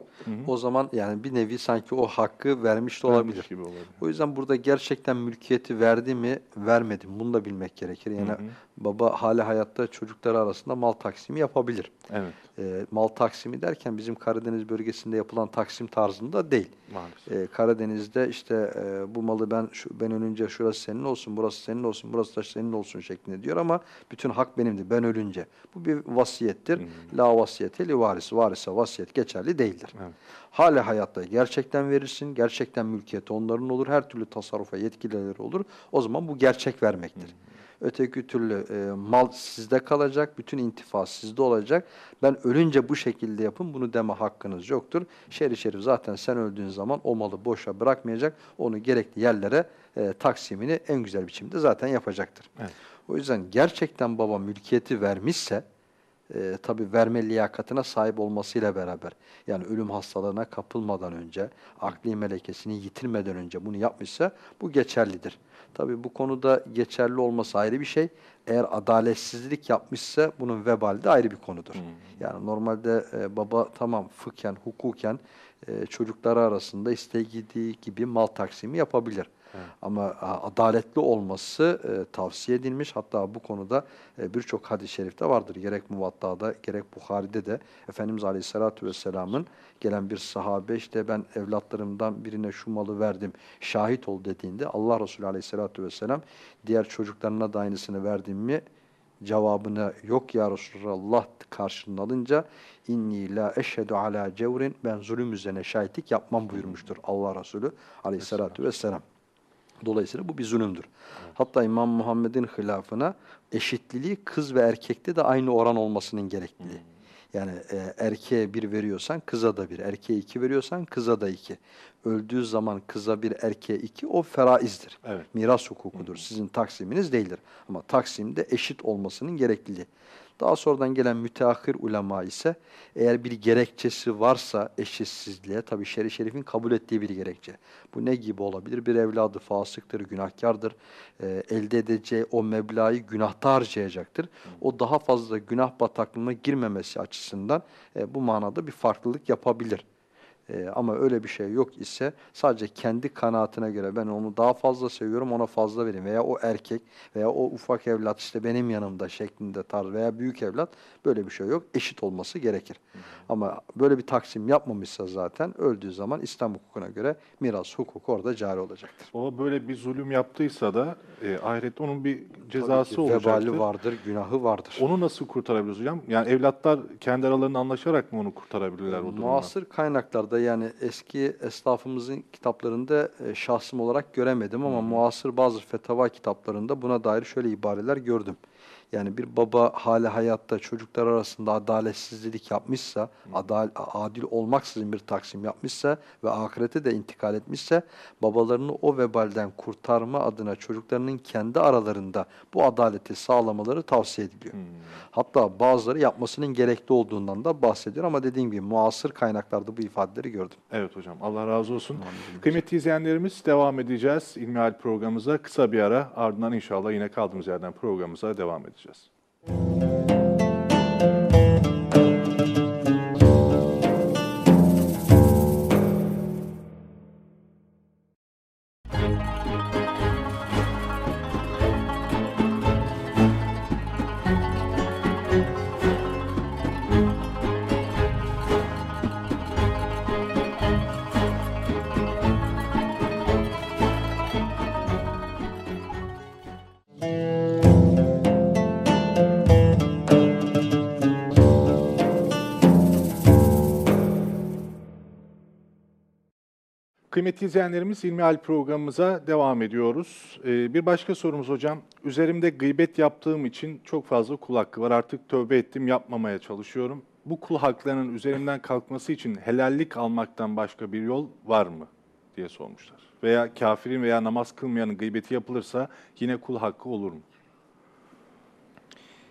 O zaman yani bir nevi sanki o hakkı vermiş de olabilir. Vermiş gibi olabilir. O yüzden burada gerçekten mülkiyeti verdi mi, vermedi mi? Bunu da bilmek gerekir. Yani baba hala hayatta çocukları arasında mal taksimi yapabilir. Evet, Ee, mal taksimi derken bizim Karadeniz bölgesinde yapılan taksim tarzında değil. maalesef. Ee, Karadeniz'de işte e, bu malı ben şu, ben ölünce şurası senin olsun, burası senin olsun, burası da senin olsun şeklinde diyor ama bütün hak benimdir ben ölünce. Bu bir vasiyettir. La vasiyete li varis. Varise vasiyet geçerli değildir. Evet. Hala hayatta gerçekten verirsin, gerçekten mülkiyeti onların olur, her türlü tasarrufa yetkileri olur. O zaman bu gerçek vermektir. Öteki türlü e, mal sizde kalacak, bütün intifa sizde olacak. Ben ölünce bu şekilde yapın, bunu deme hakkınız yoktur. Şerif şerif zaten sen öldüğün zaman o malı boşa bırakmayacak, onu gerekli yerlere e, taksimini en güzel biçimde zaten yapacaktır. Evet. O yüzden gerçekten baba mülkiyeti vermişse, e, tabii verme liyakatına sahip olmasıyla beraber yani ölüm hastalığına kapılmadan önce, akli melekesini yitirmeden önce bunu yapmışsa bu geçerlidir. Tabii bu konuda geçerli olması ayrı bir şey. Eğer adaletsizlik yapmışsa bunun vebali de ayrı bir konudur. Yani normalde e, baba tamam fıkhen, hukuken e, çocukları arasında istediği gibi mal taksimi yapabilir. Ama a, adaletli olması e, tavsiye edilmiş. Hatta bu konuda e, birçok hadis-i şerifte vardır. Gerek Muvatta'da gerek Bukhari'de de Efendimiz Aleyhisselatü Vesselam'ın gelen bir sahabe işte ben evlatlarımdan birine şu malı verdim şahit ol dediğinde Allah Resulü Aleyhisselatü Vesselam diğer çocuklarına da aynısını verdim mi cevabını yok ya Resulallah karşılığında alınca inni la eşhedü ala cevrin ben zulüm üzerine şahitlik yapmam buyurmuştur Allah Resulü Aleyhisselatü Vesselam. Dolayısıyla bu bir zulümdür. Hatta İmam Muhammed'in hilafına eşitliliği kız ve erkekte de aynı oran olmasının gerekliliği. Yani e, erkeğe bir veriyorsan kıza da bir, erkeğe iki veriyorsan kıza da iki. Öldüğü zaman kıza bir, erkeğe iki o feraizdir. Evet. Miras hukukudur. Sizin taksiminiz değildir. Ama taksimde eşit olmasının gerekliliği. Daha sonradan gelen müteahhir ulema ise eğer bir gerekçesi varsa eşitsizliğe tabi şer'i şerifin kabul ettiği bir gerekçe. Bu ne gibi olabilir? Bir evladı fasıktır, günahkardır. Ee, elde edeceği o meblağı günahta harcayacaktır. O daha fazla günah bataklığına girmemesi açısından e, bu manada bir farklılık yapabilir. Ee, ama öyle bir şey yok ise sadece kendi kanaatine göre ben onu daha fazla seviyorum ona fazla vereyim veya o erkek veya o ufak evlat işte benim yanımda şeklinde tarz veya büyük evlat böyle bir şey yok. Eşit olması gerekir. Ama böyle bir taksim yapmamışsa zaten öldüğü zaman İslam hukukuna göre miras hukuku orada cari olacaktır. O böyle bir zulüm yaptıysa da e, ahirette onun bir cezası Tabii ki olacaktır. Vebali vardır, günahı vardır. Onu nasıl kurtarabiliriz hocam? Yani evlatlar kendi aralarında anlaşarak mı onu kurtarabilirler o durumda? Muasır kaynaklarda yani eski esnafımızın kitaplarında e, şahsım olarak göremedim ama muasır bazı fetava kitaplarında buna dair şöyle ibareler gördüm. Yani bir baba hali hayatta çocuklar arasında adaletsizlik yapmışsa, adal, adil olmaksızın bir taksim yapmışsa ve ahirete de intikal etmişse babalarını o vebalden kurtarma adına çocuklarının kendi aralarında bu adaleti sağlamaları tavsiye ediliyor. Hatta bazıları yapmasının gerekli olduğundan da bahsediyor ama dediğim gibi muasır kaynaklarda bu ifadeleri gördüm. Evet hocam. Allah razı olsun. Kıymetli izleyenlerimiz devam edeceğiz. İlmihal programımıza kısa bir ara ardından inşallah yine kaldığımız yerden programımıza devam edeceğiz. Just. Kıymetli izleyenlerimiz İlmihal programımıza devam ediyoruz. Ee, bir başka sorumuz hocam. Üzerimde gıybet yaptığım için çok fazla kul hakkı var. Artık tövbe ettim, yapmamaya çalışıyorum. Bu kul haklarının üzerimden kalkması için helallik almaktan başka bir yol var mı diye sormuşlar. Veya kafirin veya namaz kılmayanın gıybeti yapılırsa yine kul hakkı olur mu?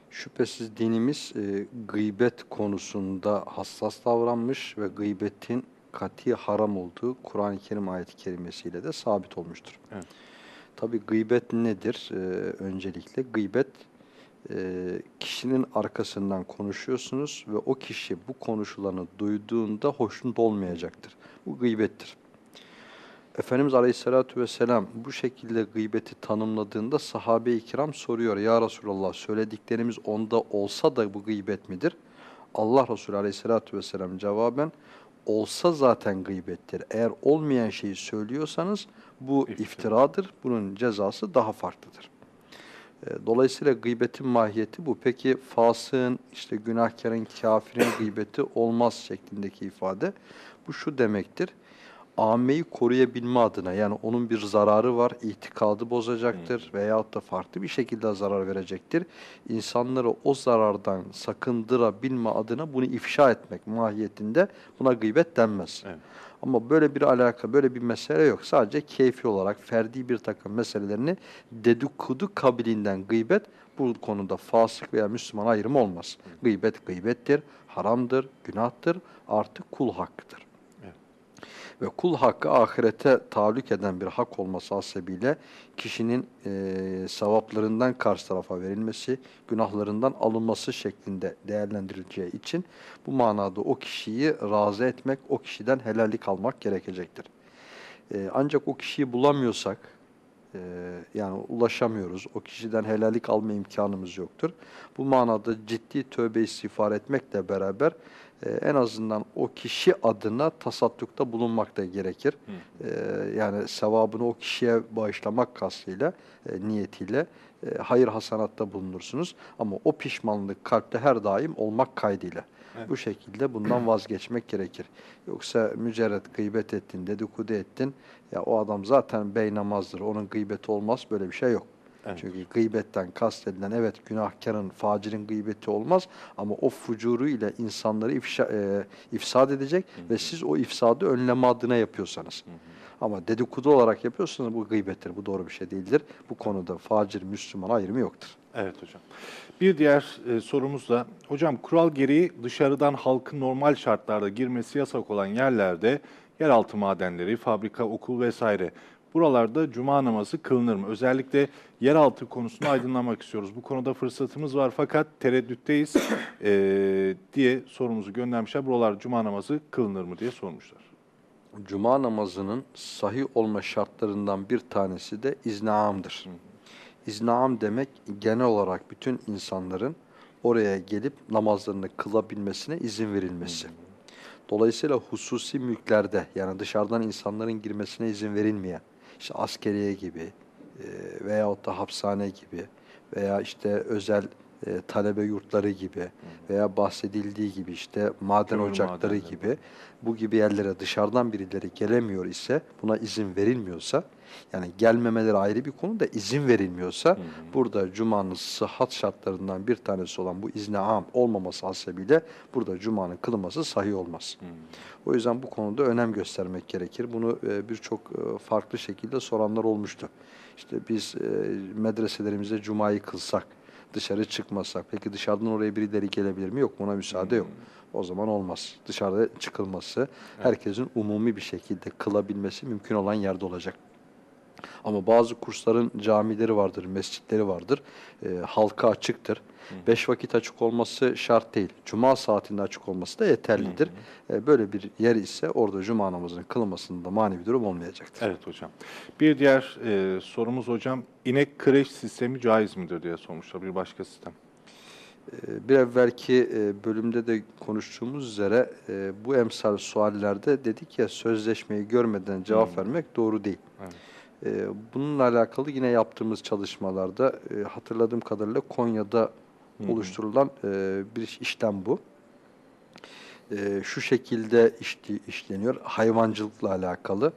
Şüphesiz dinimiz e, gıybet konusunda hassas davranmış ve gıybetin kati haram olduğu Kur'an-ı Kerim ayet-i kerimesiyle de sabit olmuştur. Evet. Tabi gıybet nedir? Ee, öncelikle gıybet e, kişinin arkasından konuşuyorsunuz ve o kişi bu konuşulanı duyduğunda hoşnut olmayacaktır. Bu gıybettir. Efendimiz Aleyhisselatü Vesselam bu şekilde gıybeti tanımladığında sahabe-i kiram soruyor. Ya Resulallah söylediklerimiz onda olsa da bu gıybet midir? Allah Resulü Aleyhisselatü Vesselam cevaben olsa zaten gıybettir. Eğer olmayan şeyi söylüyorsanız bu İftira. iftiradır. Bunun cezası daha farklıdır. E, Dolayısıyla gıybetin mahiyeti bu. Peki fasığın, işte günahkarın, kafirin gıybeti olmaz şeklindeki ifade. Bu şu demektir. Ameyi koruyabilme adına yani onun bir zararı var, itikadı bozacaktır veyahut da farklı bir şekilde zarar verecektir. İnsanları o zarardan sakındırabilme adına bunu ifşa etmek mahiyetinde buna gıybet denmez. Evet. Ama böyle bir alaka, böyle bir mesele yok. Sadece keyfi olarak ferdi bir takım meselelerini dedikodu kabiliğinden gıybet bu konuda fasık veya Müslüman ayrımı olmaz. Gıybet gıybettir, haramdır, günahtır, artık kul hakkıdır. Ve kul hakkı ahirete tahallük eden bir hak olması hasebiyle kişinin e, sevaplarından karşı tarafa verilmesi, günahlarından alınması şeklinde değerlendirileceği için bu manada o kişiyi razı etmek, o kişiden helallik almak gerekecektir. E, ancak o kişiyi bulamıyorsak, yani ulaşamıyoruz, o kişiden helallik alma imkanımız yoktur. Bu manada ciddi tövbe istiğfar etmekle beraber e, en azından o kişi adına tasaddukta bulunmak da gerekir. E, yani sevabını o kişiye bağışlamak kastıyla, e, niyetiyle e, hayır hasanatta bulunursunuz. Ama o pişmanlık kalpte her daim olmak kaydıyla. Evet. Bu şekilde bundan vazgeçmek gerekir. Yoksa mücerret gıybet ettin, dedikodu ettin. Ya o adam zaten beynamazdır. Onun gıybeti olmaz. Böyle bir şey yok. Evet. Çünkü gıybetten kastedilen evet günahkarın, facirin gıybeti olmaz ama o fucuru ile insanları ifşa, e, ifsad edecek ve siz o ifsadı önleme adına yapıyorsanız. Ama dedikodu olarak yapıyorsanız bu gıybettir. Bu doğru bir şey değildir. Bu konuda facir, Müslüman ayrımı yoktur. Evet hocam. Bir diğer e, sorumuz da, hocam kural gereği dışarıdan halkın normal şartlarda girmesi yasak olan yerlerde yeraltı madenleri, fabrika, okul vesaire buralarda cuma namazı kılınır mı? Özellikle yeraltı konusunu aydınlamak istiyoruz. Bu konuda fırsatımız var fakat tereddütteyiz e, diye sorumuzu göndermişler. Buralar cuma namazı kılınır mı diye sormuşlar. Cuma namazının sahih olma şartlarından bir tanesi de iznaamdır. İznaam demek genel olarak bütün insanların oraya gelip namazlarını kılabilmesine izin verilmesi. Dolayısıyla hususi mülklerde yani dışarıdan insanların girmesine izin verilmeyen, işte askeriye gibi e, veyahut da hapishane gibi veya işte özel e, talebe yurtları gibi veya bahsedildiği gibi işte maden Kömür ocakları madenleri. gibi bu gibi yerlere dışarıdan birileri gelemiyor ise buna izin verilmiyorsa yani gelmemeleri ayrı bir konu da izin verilmiyorsa burada Cuma'nın sıhhat şartlarından bir tanesi olan bu izni am olmaması hasebiyle burada Cuma'nın kılınması sahih olmaz. O yüzden bu konuda önem göstermek gerekir. Bunu e, birçok e, farklı şekilde soranlar olmuştu. İşte biz e, medreselerimize Cuma'yı kılsak, dışarı çıkmasak, peki dışarıdan oraya birileri gelebilir mi? Yok buna müsaade yok. O zaman olmaz. Dışarıda çıkılması, herkesin umumi bir şekilde kılabilmesi mümkün olan yerde olacak. Ama bazı kursların camileri vardır, mescitleri vardır. E, halka açıktır. Beş vakit açık olması şart değil. Cuma saatinde açık olması da yeterlidir. E, böyle bir yer ise orada cuma namazının kılınmasında mani bir durum olmayacaktır. Evet hocam. Bir diğer e, sorumuz hocam, inek kreş sistemi caiz midir diye sormuşlar bir başka sistem. E, Bir evvelki e, bölümde de konuştuğumuz üzere e, bu emsal suallerde dedik ya sözleşmeyi görmeden cevap vermek doğru değil. Evet. E, Bununla alakalı yine yaptığımız çalışmalarda e, hatırladığım kadarıyla Konya'da oluşturulan e, bir işlem bu. E, Şu şekilde işleniyor. Hayvancılıkla alakalı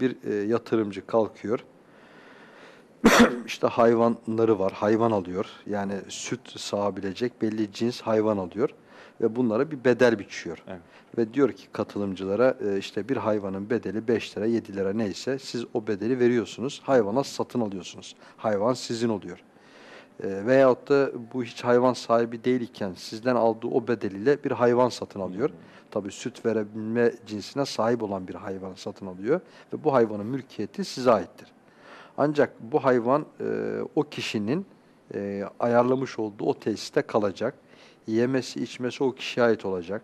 bir yatırımcı kalkıyor. işte hayvanları var, hayvan alıyor. Yani süt sağabilecek belli cins hayvan alıyor ve bunlara bir bedel biçiyor. Evet. Ve diyor ki katılımcılara e, işte bir hayvanın bedeli 5 lira, 7 lira neyse siz o bedeli veriyorsunuz. Hayvana satın alıyorsunuz. Hayvan sizin oluyor. E, veyahut da bu hiç hayvan sahibi değilken sizden aldığı o bedeliyle bir hayvan satın alıyor. Tabii süt verebilme cinsine sahip olan bir hayvan satın alıyor ve bu hayvanın mülkiyeti size aittir. Ancak bu hayvan e, o kişinin e, ayarlamış olduğu o tesiste kalacak. Yemesi, içmesi o kişiye ait olacak.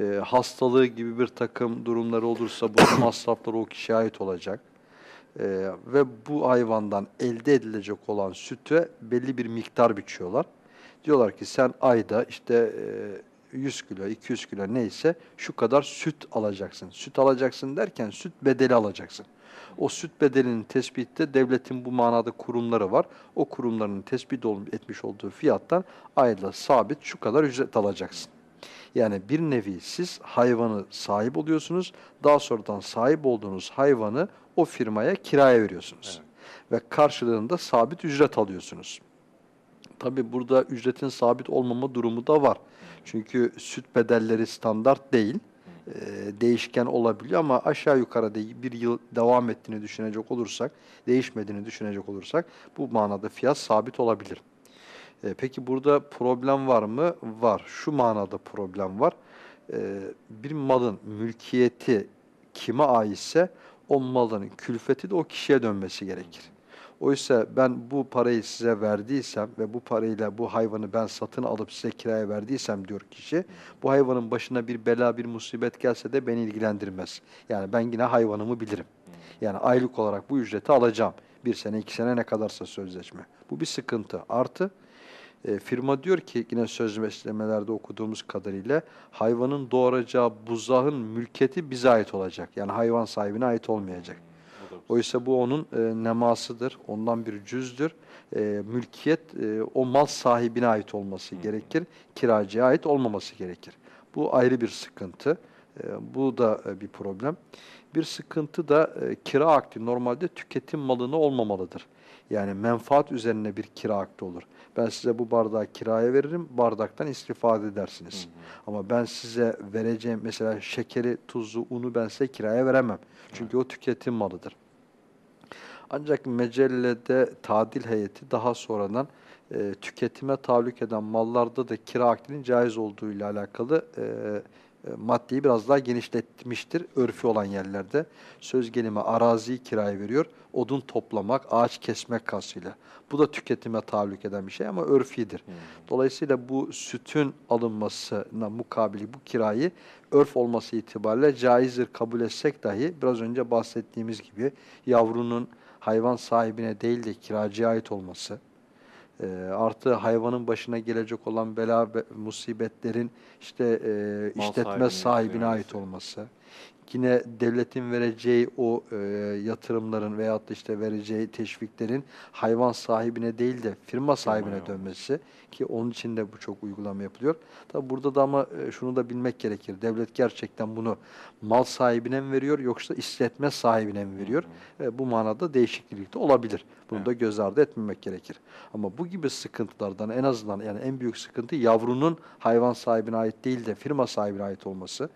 E, hastalığı gibi bir takım durumları olursa bu masrafları o kişiye ait olacak. E, ve bu hayvandan elde edilecek olan sütü belli bir miktar biçiyorlar. Diyorlar ki sen ayda işte e, 100 kilo, 200 kilo neyse şu kadar süt alacaksın. Süt alacaksın derken süt bedeli alacaksın. O süt bedelinin tespitte devletin bu manada kurumları var. O kurumların tespit etmiş olduğu fiyattan ayda sabit şu kadar ücret alacaksın. Yani bir nevi siz hayvanı sahip oluyorsunuz. Daha sonradan sahip olduğunuz hayvanı o firmaya kiraya veriyorsunuz. Ve karşılığında sabit ücret alıyorsunuz. Tabi burada ücretin sabit olmama durumu da var. Çünkü süt bedelleri standart değil. Ee, değişken olabiliyor ama aşağı yukarı bir yıl devam ettiğini düşünecek olursak, değişmediğini düşünecek olursak bu manada fiyat sabit olabilir. Ee, peki burada problem var mı? Var. Şu manada problem var. Ee, bir malın mülkiyeti kime aitse o malın külfeti de o kişiye dönmesi gerekir. Oysa ben bu parayı size verdiysem ve bu parayla bu hayvanı ben satın alıp size kiraya verdiysem diyor kişi, bu hayvanın başına bir bela, bir musibet gelse de beni ilgilendirmez. Yani ben yine hayvanımı bilirim. Yani aylık olarak bu ücreti alacağım. Bir sene, iki sene ne kadarsa sözleşme. Bu bir sıkıntı. Artı e, firma diyor ki yine sözleşmelerde okuduğumuz kadarıyla hayvanın doğuracağı buzağın mülkiyeti bize ait olacak. Yani hayvan sahibine ait olmayacak. Oysa bu onun e, nemasıdır, ondan bir cüzdür. E, mülkiyet e, o mal sahibine ait olması gerekir, kiracıya ait olmaması gerekir. Bu ayrı bir sıkıntı. E, bu da e, bir problem. Bir sıkıntı da e, kira akdi normalde tüketim malını olmamalıdır. Yani menfaat üzerine bir kira akdi olur. Ben size bu bardağı kiraya veririm, bardaktan istifade edersiniz. Ama ben size vereceğim mesela şekeri, tuzu, unu ben size kiraya veremem. Çünkü o tüketim malıdır. Ancak mecellede tadil heyeti daha sonradan e, tüketime tahallük eden mallarda da kira akdinin caiz olduğu ile alakalı e, e, maddeyi biraz daha genişletmiştir örfü olan yerlerde. Söz gelimi araziyi kiraya veriyor, odun toplamak, ağaç kesmek kastıyla. Bu da tüketime tahallük eden bir şey ama örfidir. Dolayısıyla bu sütün alınmasına mukabili bu kirayı örf olması itibariyle caizdir kabul etsek dahi biraz önce bahsettiğimiz gibi yavrunun hayvan sahibine değil de kiracıya ait olması, e, artı hayvanın başına gelecek olan bela musibetlerin işte e, işletme sahibine sahibine ait olması, yine devletin vereceği o e, yatırımların veyahut da işte vereceği teşviklerin hayvan sahibine değil de firma sahibine dönmesi ki onun için de bu çok uygulama yapılıyor. Tabi burada da ama e, şunu da bilmek gerekir. Devlet gerçekten bunu mal sahibine mi veriyor yoksa işletme sahibine mi veriyor? E, bu manada değişiklik de olabilir. Bunu Evet. da göz ardı etmemek gerekir. Ama bu gibi sıkıntılardan en azından yani en büyük sıkıntı yavrunun hayvan sahibine ait değil de firma sahibine ait olması.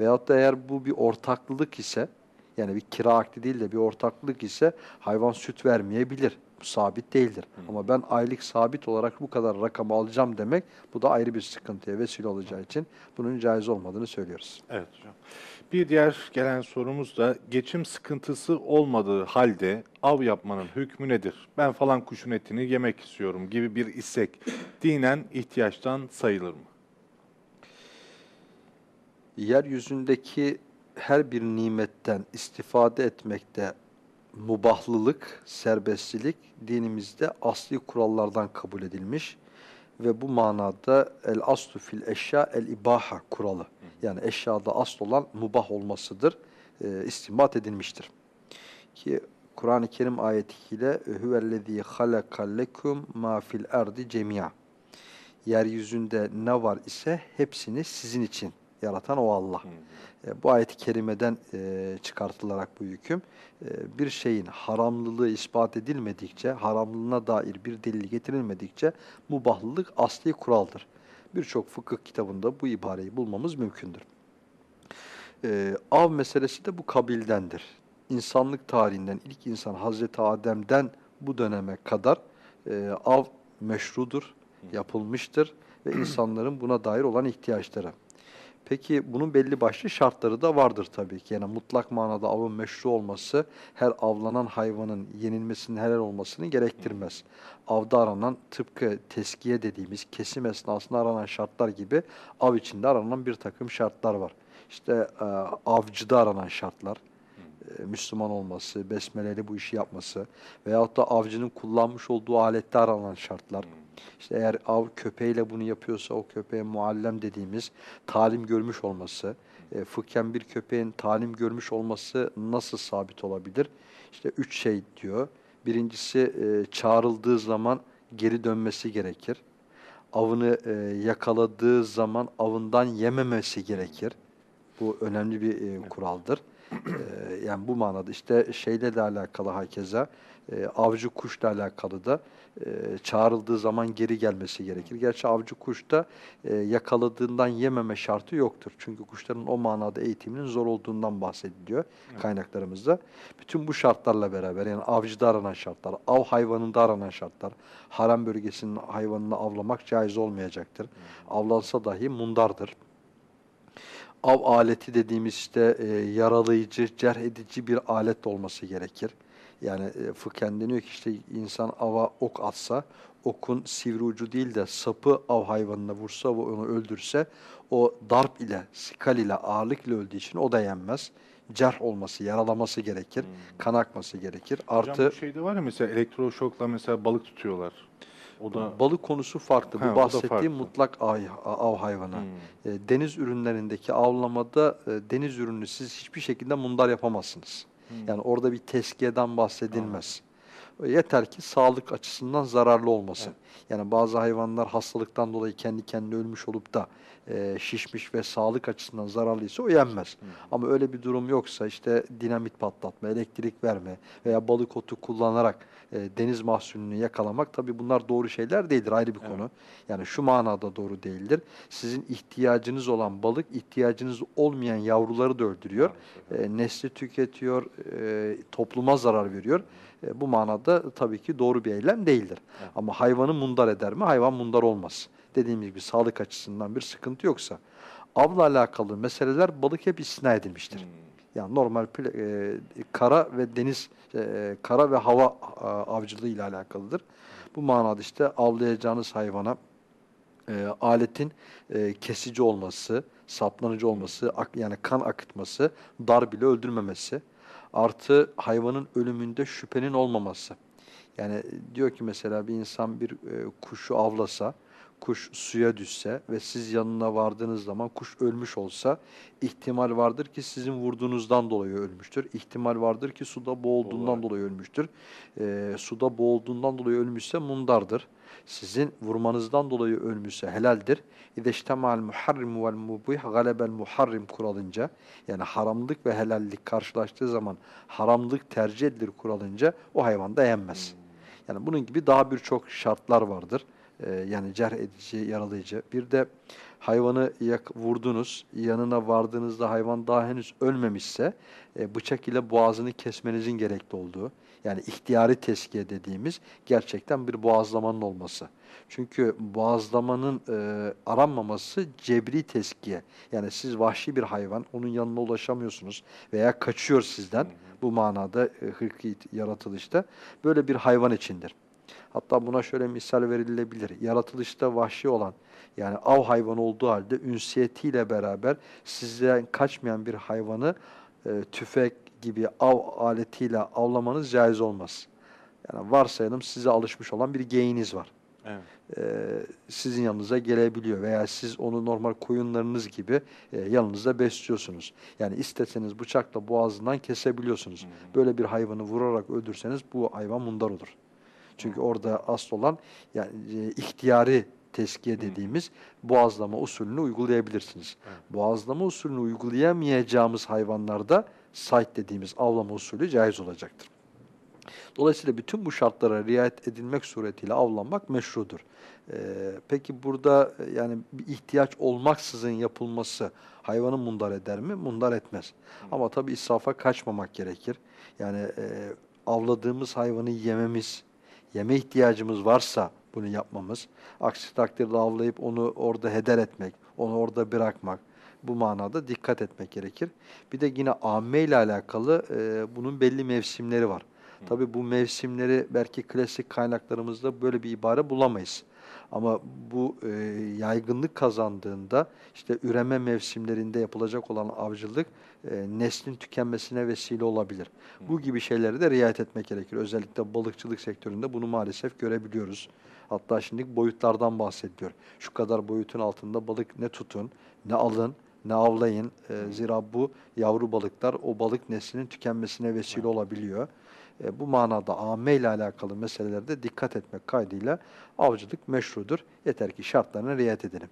Veyahut da eğer bu bir ortaklık ise yani bir kira akdi değil de bir ortaklık ise hayvan süt vermeyebilir. Sabit değildir. Ama ben aylık sabit olarak bu kadar rakamı alacağım demek bu da ayrı bir sıkıntıya vesile olacağı için bunun caiz olmadığını söylüyoruz. Evet hocam. Bir diğer gelen sorumuz da geçim sıkıntısı olmadığı halde av yapmanın hükmü nedir? Ben falan kuşun etini yemek istiyorum gibi bir istek dinen ihtiyaçtan sayılır mı? yeryüzündeki her bir nimetten istifade etmekte mubahlılık, serbestlilik dinimizde asli kurallardan kabul edilmiş ve bu manada el aslu fil eşya el ibaha kuralı. Yani eşyada asıl olan mubah olmasıdır. E, istinbat edilmiştir. Ki Kur'an-ı Kerim ayetiyle huvellezî halaka lekum ma fil ardi cemia. Yeryüzünde ne var ise hepsini sizin için yaratan o Allah. E, bu ayet-i kerimeden e, çıkartılarak bu hüküm e, bir şeyin haramlılığı ispat edilmedikçe, haramlılığına dair bir delil getirilmedikçe mubahlılık asli kuraldır. Birçok fıkıh kitabında bu ibareyi bulmamız mümkündür. E, av meselesi de bu kabildendir. İnsanlık tarihinden ilk insan Hazreti Adem'den bu döneme kadar e, av meşrudur, yapılmıştır ve insanların buna dair olan ihtiyaçları. Peki bunun belli başlı şartları da vardır tabii ki. Yani mutlak manada avın meşru olması her avlanan hayvanın yenilmesinin helal olmasını gerektirmez. Avda aranan tıpkı teskiye dediğimiz kesim esnasında aranan şartlar gibi av içinde aranan bir takım şartlar var. İşte e, avcıda aranan şartlar, e, Müslüman olması, besmeleli bu işi yapması veyahut da avcının kullanmış olduğu alette aranan şartlar. İşte eğer av köpeğiyle bunu yapıyorsa o köpeğe muallem dediğimiz talim görmüş olması, e, fıkhen bir köpeğin talim görmüş olması nasıl sabit olabilir? İşte üç şey diyor. Birincisi e, çağrıldığı zaman geri dönmesi gerekir. Avını e, yakaladığı zaman avından yememesi gerekir. Bu önemli bir e, kuraldır. E, yani bu manada işte şeyle de alakalı hakeza e, avcı kuşla alakalı da e, çağrıldığı zaman geri gelmesi gerekir. Gerçi avcı kuşta e, yakaladığından yememe şartı yoktur. Çünkü kuşların o manada eğitiminin zor olduğundan bahsediliyor kaynaklarımızda. Bütün bu şartlarla beraber yani avcıda aranan şartlar, av hayvanında aranan şartlar, harem bölgesinin hayvanını avlamak caiz olmayacaktır. Avlansa dahi mundardır av aleti dediğimiz işte e, yaralayıcı, cerh edici bir alet olması gerekir. Yani e, fıkhen deniyor ki işte insan ava ok atsa, okun sivri ucu değil de sapı av hayvanına vursa ve onu öldürse, o darp ile, sikal ile, ağırlık ile öldüğü için o da yenmez. Cerh olması, yaralaması gerekir, kan akması gerekir. Hocam Artı bu şeyde var ya mesela elektroşokla mesela balık tutuyorlar. O da balık konusu farklı. O Bu bahsettiğim mutlak av, av hayvanı. E, deniz ürünlerindeki avlamada e, deniz ürünü siz hiçbir şekilde mundar yapamazsınız. Yani orada bir teskiyeden bahsedilmez. E, Yeter ki sağlık açısından zararlı olmasın. Yani bazı hayvanlar hastalıktan dolayı kendi kendine ölmüş olup da e, şişmiş ve sağlık açısından zararlıysa o yenmez. Ama öyle bir durum yoksa işte dinamit patlatma, elektrik verme veya balık otu kullanarak e, deniz mahsulünü yakalamak tabii bunlar doğru şeyler değildir ayrı bir konu. Yani şu manada doğru değildir. Sizin ihtiyacınız olan balık ihtiyacınız olmayan yavruları da öldürüyor. E, nesli tüketiyor, e, topluma zarar veriyor. E, bu manada tabii ki doğru bir eylem değildir. Ama hayvanı mundar eder mi? Hayvan mundar olmaz. Dediğimiz gibi sağlık açısından bir sıkıntı yoksa. Avla alakalı meseleler balık hep istisna edilmiştir. Yani normal e, kara ve deniz, e, kara ve hava e, avcılığı ile alakalıdır. Bu manada işte avlayacağınız hayvana e, aletin e, kesici olması, saplanıcı olması, ak- yani kan akıtması, dar bile öldürmemesi, artı hayvanın ölümünde şüphenin olmaması. Yani e, diyor ki mesela bir insan bir e, kuşu avlasa, kuş suya düşse ve siz yanına vardığınız zaman kuş ölmüş olsa ihtimal vardır ki sizin vurduğunuzdan dolayı ölmüştür. İhtimal vardır ki suda boğulduğundan Olarak. dolayı ölmüştür. E, suda boğulduğundan dolayı ölmüşse mundardır. Sizin vurmanızdan dolayı ölmüşse helaldir. İzeştemal muharrim vel mubih galebel muharrim kuralınca yani haramlık ve helallik karşılaştığı zaman haramlık tercih edilir kuralınca o hayvan da yenmez. Yani bunun gibi daha birçok şartlar vardır. Ee, yani cerh edici, yaralayıcı. Bir de hayvanı yak, vurdunuz, yanına vardığınızda hayvan daha henüz ölmemişse e, bıçak ile boğazını kesmenizin gerekli olduğu, yani ihtiyari teskiye dediğimiz gerçekten bir boğazlamanın olması. Çünkü boğazlamanın e, aranmaması cebri teskiye. Yani siz vahşi bir hayvan, onun yanına ulaşamıyorsunuz veya kaçıyor sizden. Bu manada e, hırkı yaratılışta böyle bir hayvan içindir. Hatta buna şöyle misal verilebilir. Yaratılışta vahşi olan yani av hayvanı olduğu halde ünsiyetiyle beraber sizden kaçmayan bir hayvanı e, tüfek gibi av aletiyle avlamanız caiz olmaz. Yani varsayalım size alışmış olan bir geyiğiniz var. Evet. E, sizin yanınıza gelebiliyor veya siz onu normal koyunlarınız gibi e, yanınızda besliyorsunuz. Yani isteseniz bıçakla boğazından kesebiliyorsunuz. Böyle bir hayvanı vurarak öldürseniz bu hayvan mundar olur. Çünkü orada asıl olan yani e, ihtiyari teskiye dediğimiz boğazlama usulünü uygulayabilirsiniz. Boğazlama usulünü uygulayamayacağımız hayvanlarda sayt dediğimiz avlama usulü caiz olacaktır. Dolayısıyla bütün bu şartlara riayet edilmek suretiyle avlanmak meşrudur. Ee, peki burada e, yani bir ihtiyaç olmaksızın yapılması hayvanı mundar eder mi? Mundar etmez. Ama tabii israfa kaçmamak gerekir. Yani e, avladığımız hayvanı yememiz, yeme ihtiyacımız varsa bunu yapmamız. Aksi takdirde avlayıp onu orada heder etmek, onu orada bırakmak. Bu manada dikkat etmek gerekir. Bir de yine amme ile alakalı e, bunun belli mevsimleri var. Tabii bu mevsimleri belki klasik kaynaklarımızda böyle bir ibare bulamayız. Ama bu e, yaygınlık kazandığında işte üreme mevsimlerinde yapılacak olan avcılık e, neslin tükenmesine vesile olabilir. Bu gibi şeylere de riayet etmek gerekir. Özellikle balıkçılık sektöründe bunu maalesef görebiliyoruz. Hatta şimdi boyutlardan bahsediyor. Şu kadar boyutun altında balık ne tutun, ne alın, ne avlayın. E, zira bu yavru balıklar o balık neslinin tükenmesine vesile olabiliyor. E, bu manada amme ile alakalı meselelerde dikkat etmek kaydıyla avcılık meşrudur. Yeter ki şartlarına riayet edelim.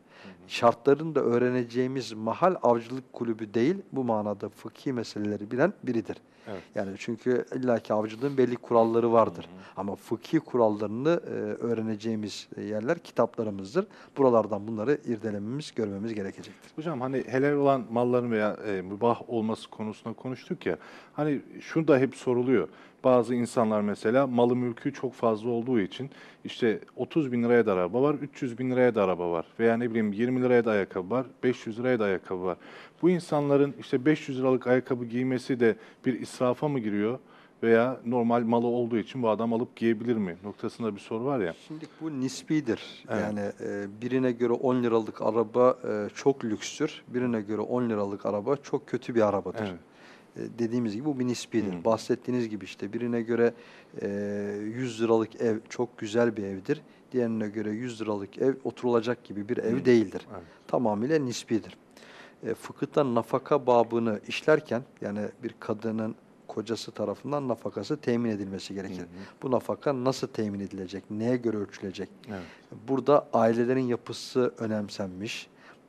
Şartlarını da öğreneceğimiz mahal avcılık kulübü değil, bu manada fıkhi meseleleri bilen biridir. Evet. Yani çünkü illaki avcılığın belli kuralları vardır. Ama fıkhi kurallarını e, öğreneceğimiz yerler kitaplarımızdır. Buralardan bunları irdelememiz, görmemiz gerekecektir. Hocam hani helal olan malların veya e, mübah olması konusunda konuştuk ya. Hani şunu da hep soruluyor. Bazı insanlar mesela malı mülkü çok fazla olduğu için işte 30 bin liraya da araba var, 300 bin liraya da araba var. Veya ne bileyim 20 liraya da ayakkabı var, 500 liraya da ayakkabı var. Bu insanların işte 500 liralık ayakkabı giymesi de bir israfa mı giriyor? Veya normal malı olduğu için bu adam alıp giyebilir mi? Noktasında bir soru var ya. Şimdi bu nisbidir. Evet. Yani e, birine göre 10 liralık araba e, çok lükstür. Birine göre 10 liralık araba çok kötü bir arabadır. Evet. E, dediğimiz gibi bu bir nisbidir. Hı. Bahsettiğiniz gibi işte birine göre e, 100 liralık ev çok güzel bir evdir. Diğerine göre 100 liralık ev oturulacak gibi bir ev değildir. Evet. Tamamıyla nisbidir. E, fıkıhta nafaka babını işlerken yani bir kadının kocası tarafından nafakası temin edilmesi gerekir. Bu nafaka nasıl temin edilecek? Neye göre ölçülecek? Evet. Burada ailelerin yapısı önemsenmiş.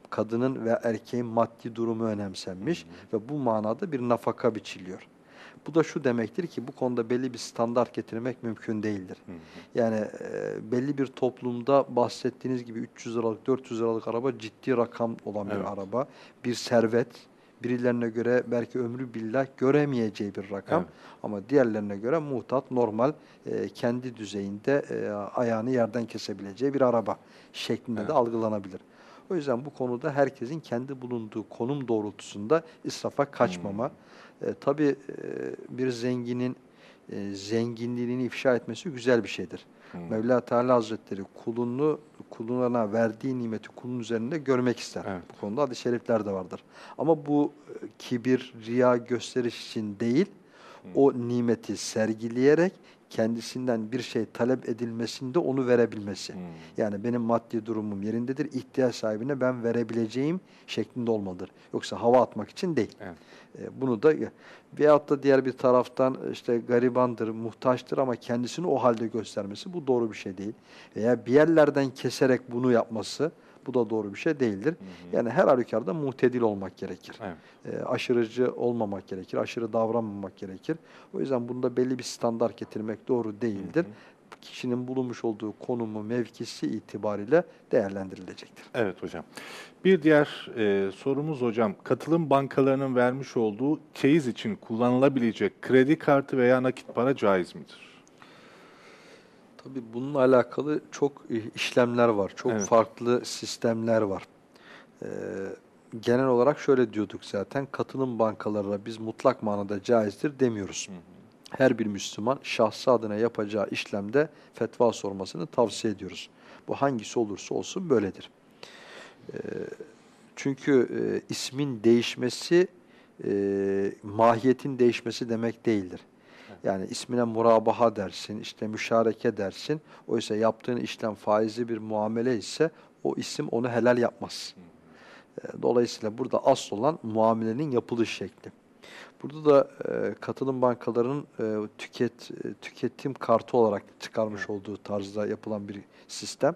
Kadının ve erkeğin maddi durumu önemsenmiş ve bu manada bir nafaka biçiliyor. Bu da şu demektir ki bu konuda belli bir standart getirmek mümkün değildir. Yani e, belli bir toplumda bahsettiğiniz gibi 300 liralık, 400 liralık araba ciddi rakam olan bir Evet. araba, bir servet, birilerine göre belki ömrü billah göremeyeceği bir rakam. Evet. Ama diğerlerine göre muhtat, normal, e, kendi düzeyinde e, ayağını yerden kesebileceği bir araba şeklinde Evet. de algılanabilir. O yüzden bu konuda herkesin kendi bulunduğu konum doğrultusunda israfa kaçmama. E, tabii e, bir zenginin e, zenginliğini ifşa etmesi güzel bir şeydir. Hmm. Mevla Teala Hazretleri kulunu kuluna verdiği nimeti kulun üzerinde görmek ister. Evet. Bu konuda hadis-i şerifler de vardır. Ama bu e, kibir, riya, gösteriş için değil, o nimeti sergileyerek kendisinden bir şey talep edilmesinde onu verebilmesi. Hmm. Yani benim maddi durumum yerindedir, ihtiyaç sahibine ben verebileceğim şeklinde olmalıdır. Yoksa hava atmak için değil. Evet. E, Bunu da veyahut da diğer bir taraftan işte garibandır, muhtaçtır ama kendisini o halde göstermesi bu doğru bir şey değil. Veya bir yerlerden keserek bunu yapması bu da doğru bir şey değildir. Yani her halükarda muhtedil olmak gerekir. Evet. E, aşırıcı olmamak gerekir, aşırı davranmamak gerekir. O yüzden bunda belli bir standart getirmek doğru değildir. Kişinin bulunmuş olduğu konumu, mevkisi itibariyle değerlendirilecektir. Evet hocam. Bir diğer e, sorumuz hocam. Katılım bankalarının vermiş olduğu çeyiz için kullanılabilecek kredi kartı veya nakit para caiz midir? Tabii bununla alakalı çok e, işlemler var, çok Evet. farklı sistemler var. Ee, genel olarak şöyle diyorduk zaten, katılım bankalarına biz mutlak manada caizdir demiyoruz. Her bir Müslüman şahsı adına yapacağı işlemde fetva sormasını tavsiye ediyoruz. Bu hangisi olursa olsun böyledir. Ee, çünkü e, ismin değişmesi e, mahiyetin değişmesi demek değildir. Yani ismine murabaha dersin, işte müşareke dersin. Oysa yaptığın işlem faizli bir muamele ise o isim onu helal yapmaz. E, Dolayısıyla burada asıl olan muamelenin yapılış şekli. Burada da e, katılım bankalarının e, tüket e, tüketim kartı olarak çıkarmış olduğu tarzda yapılan bir sistem.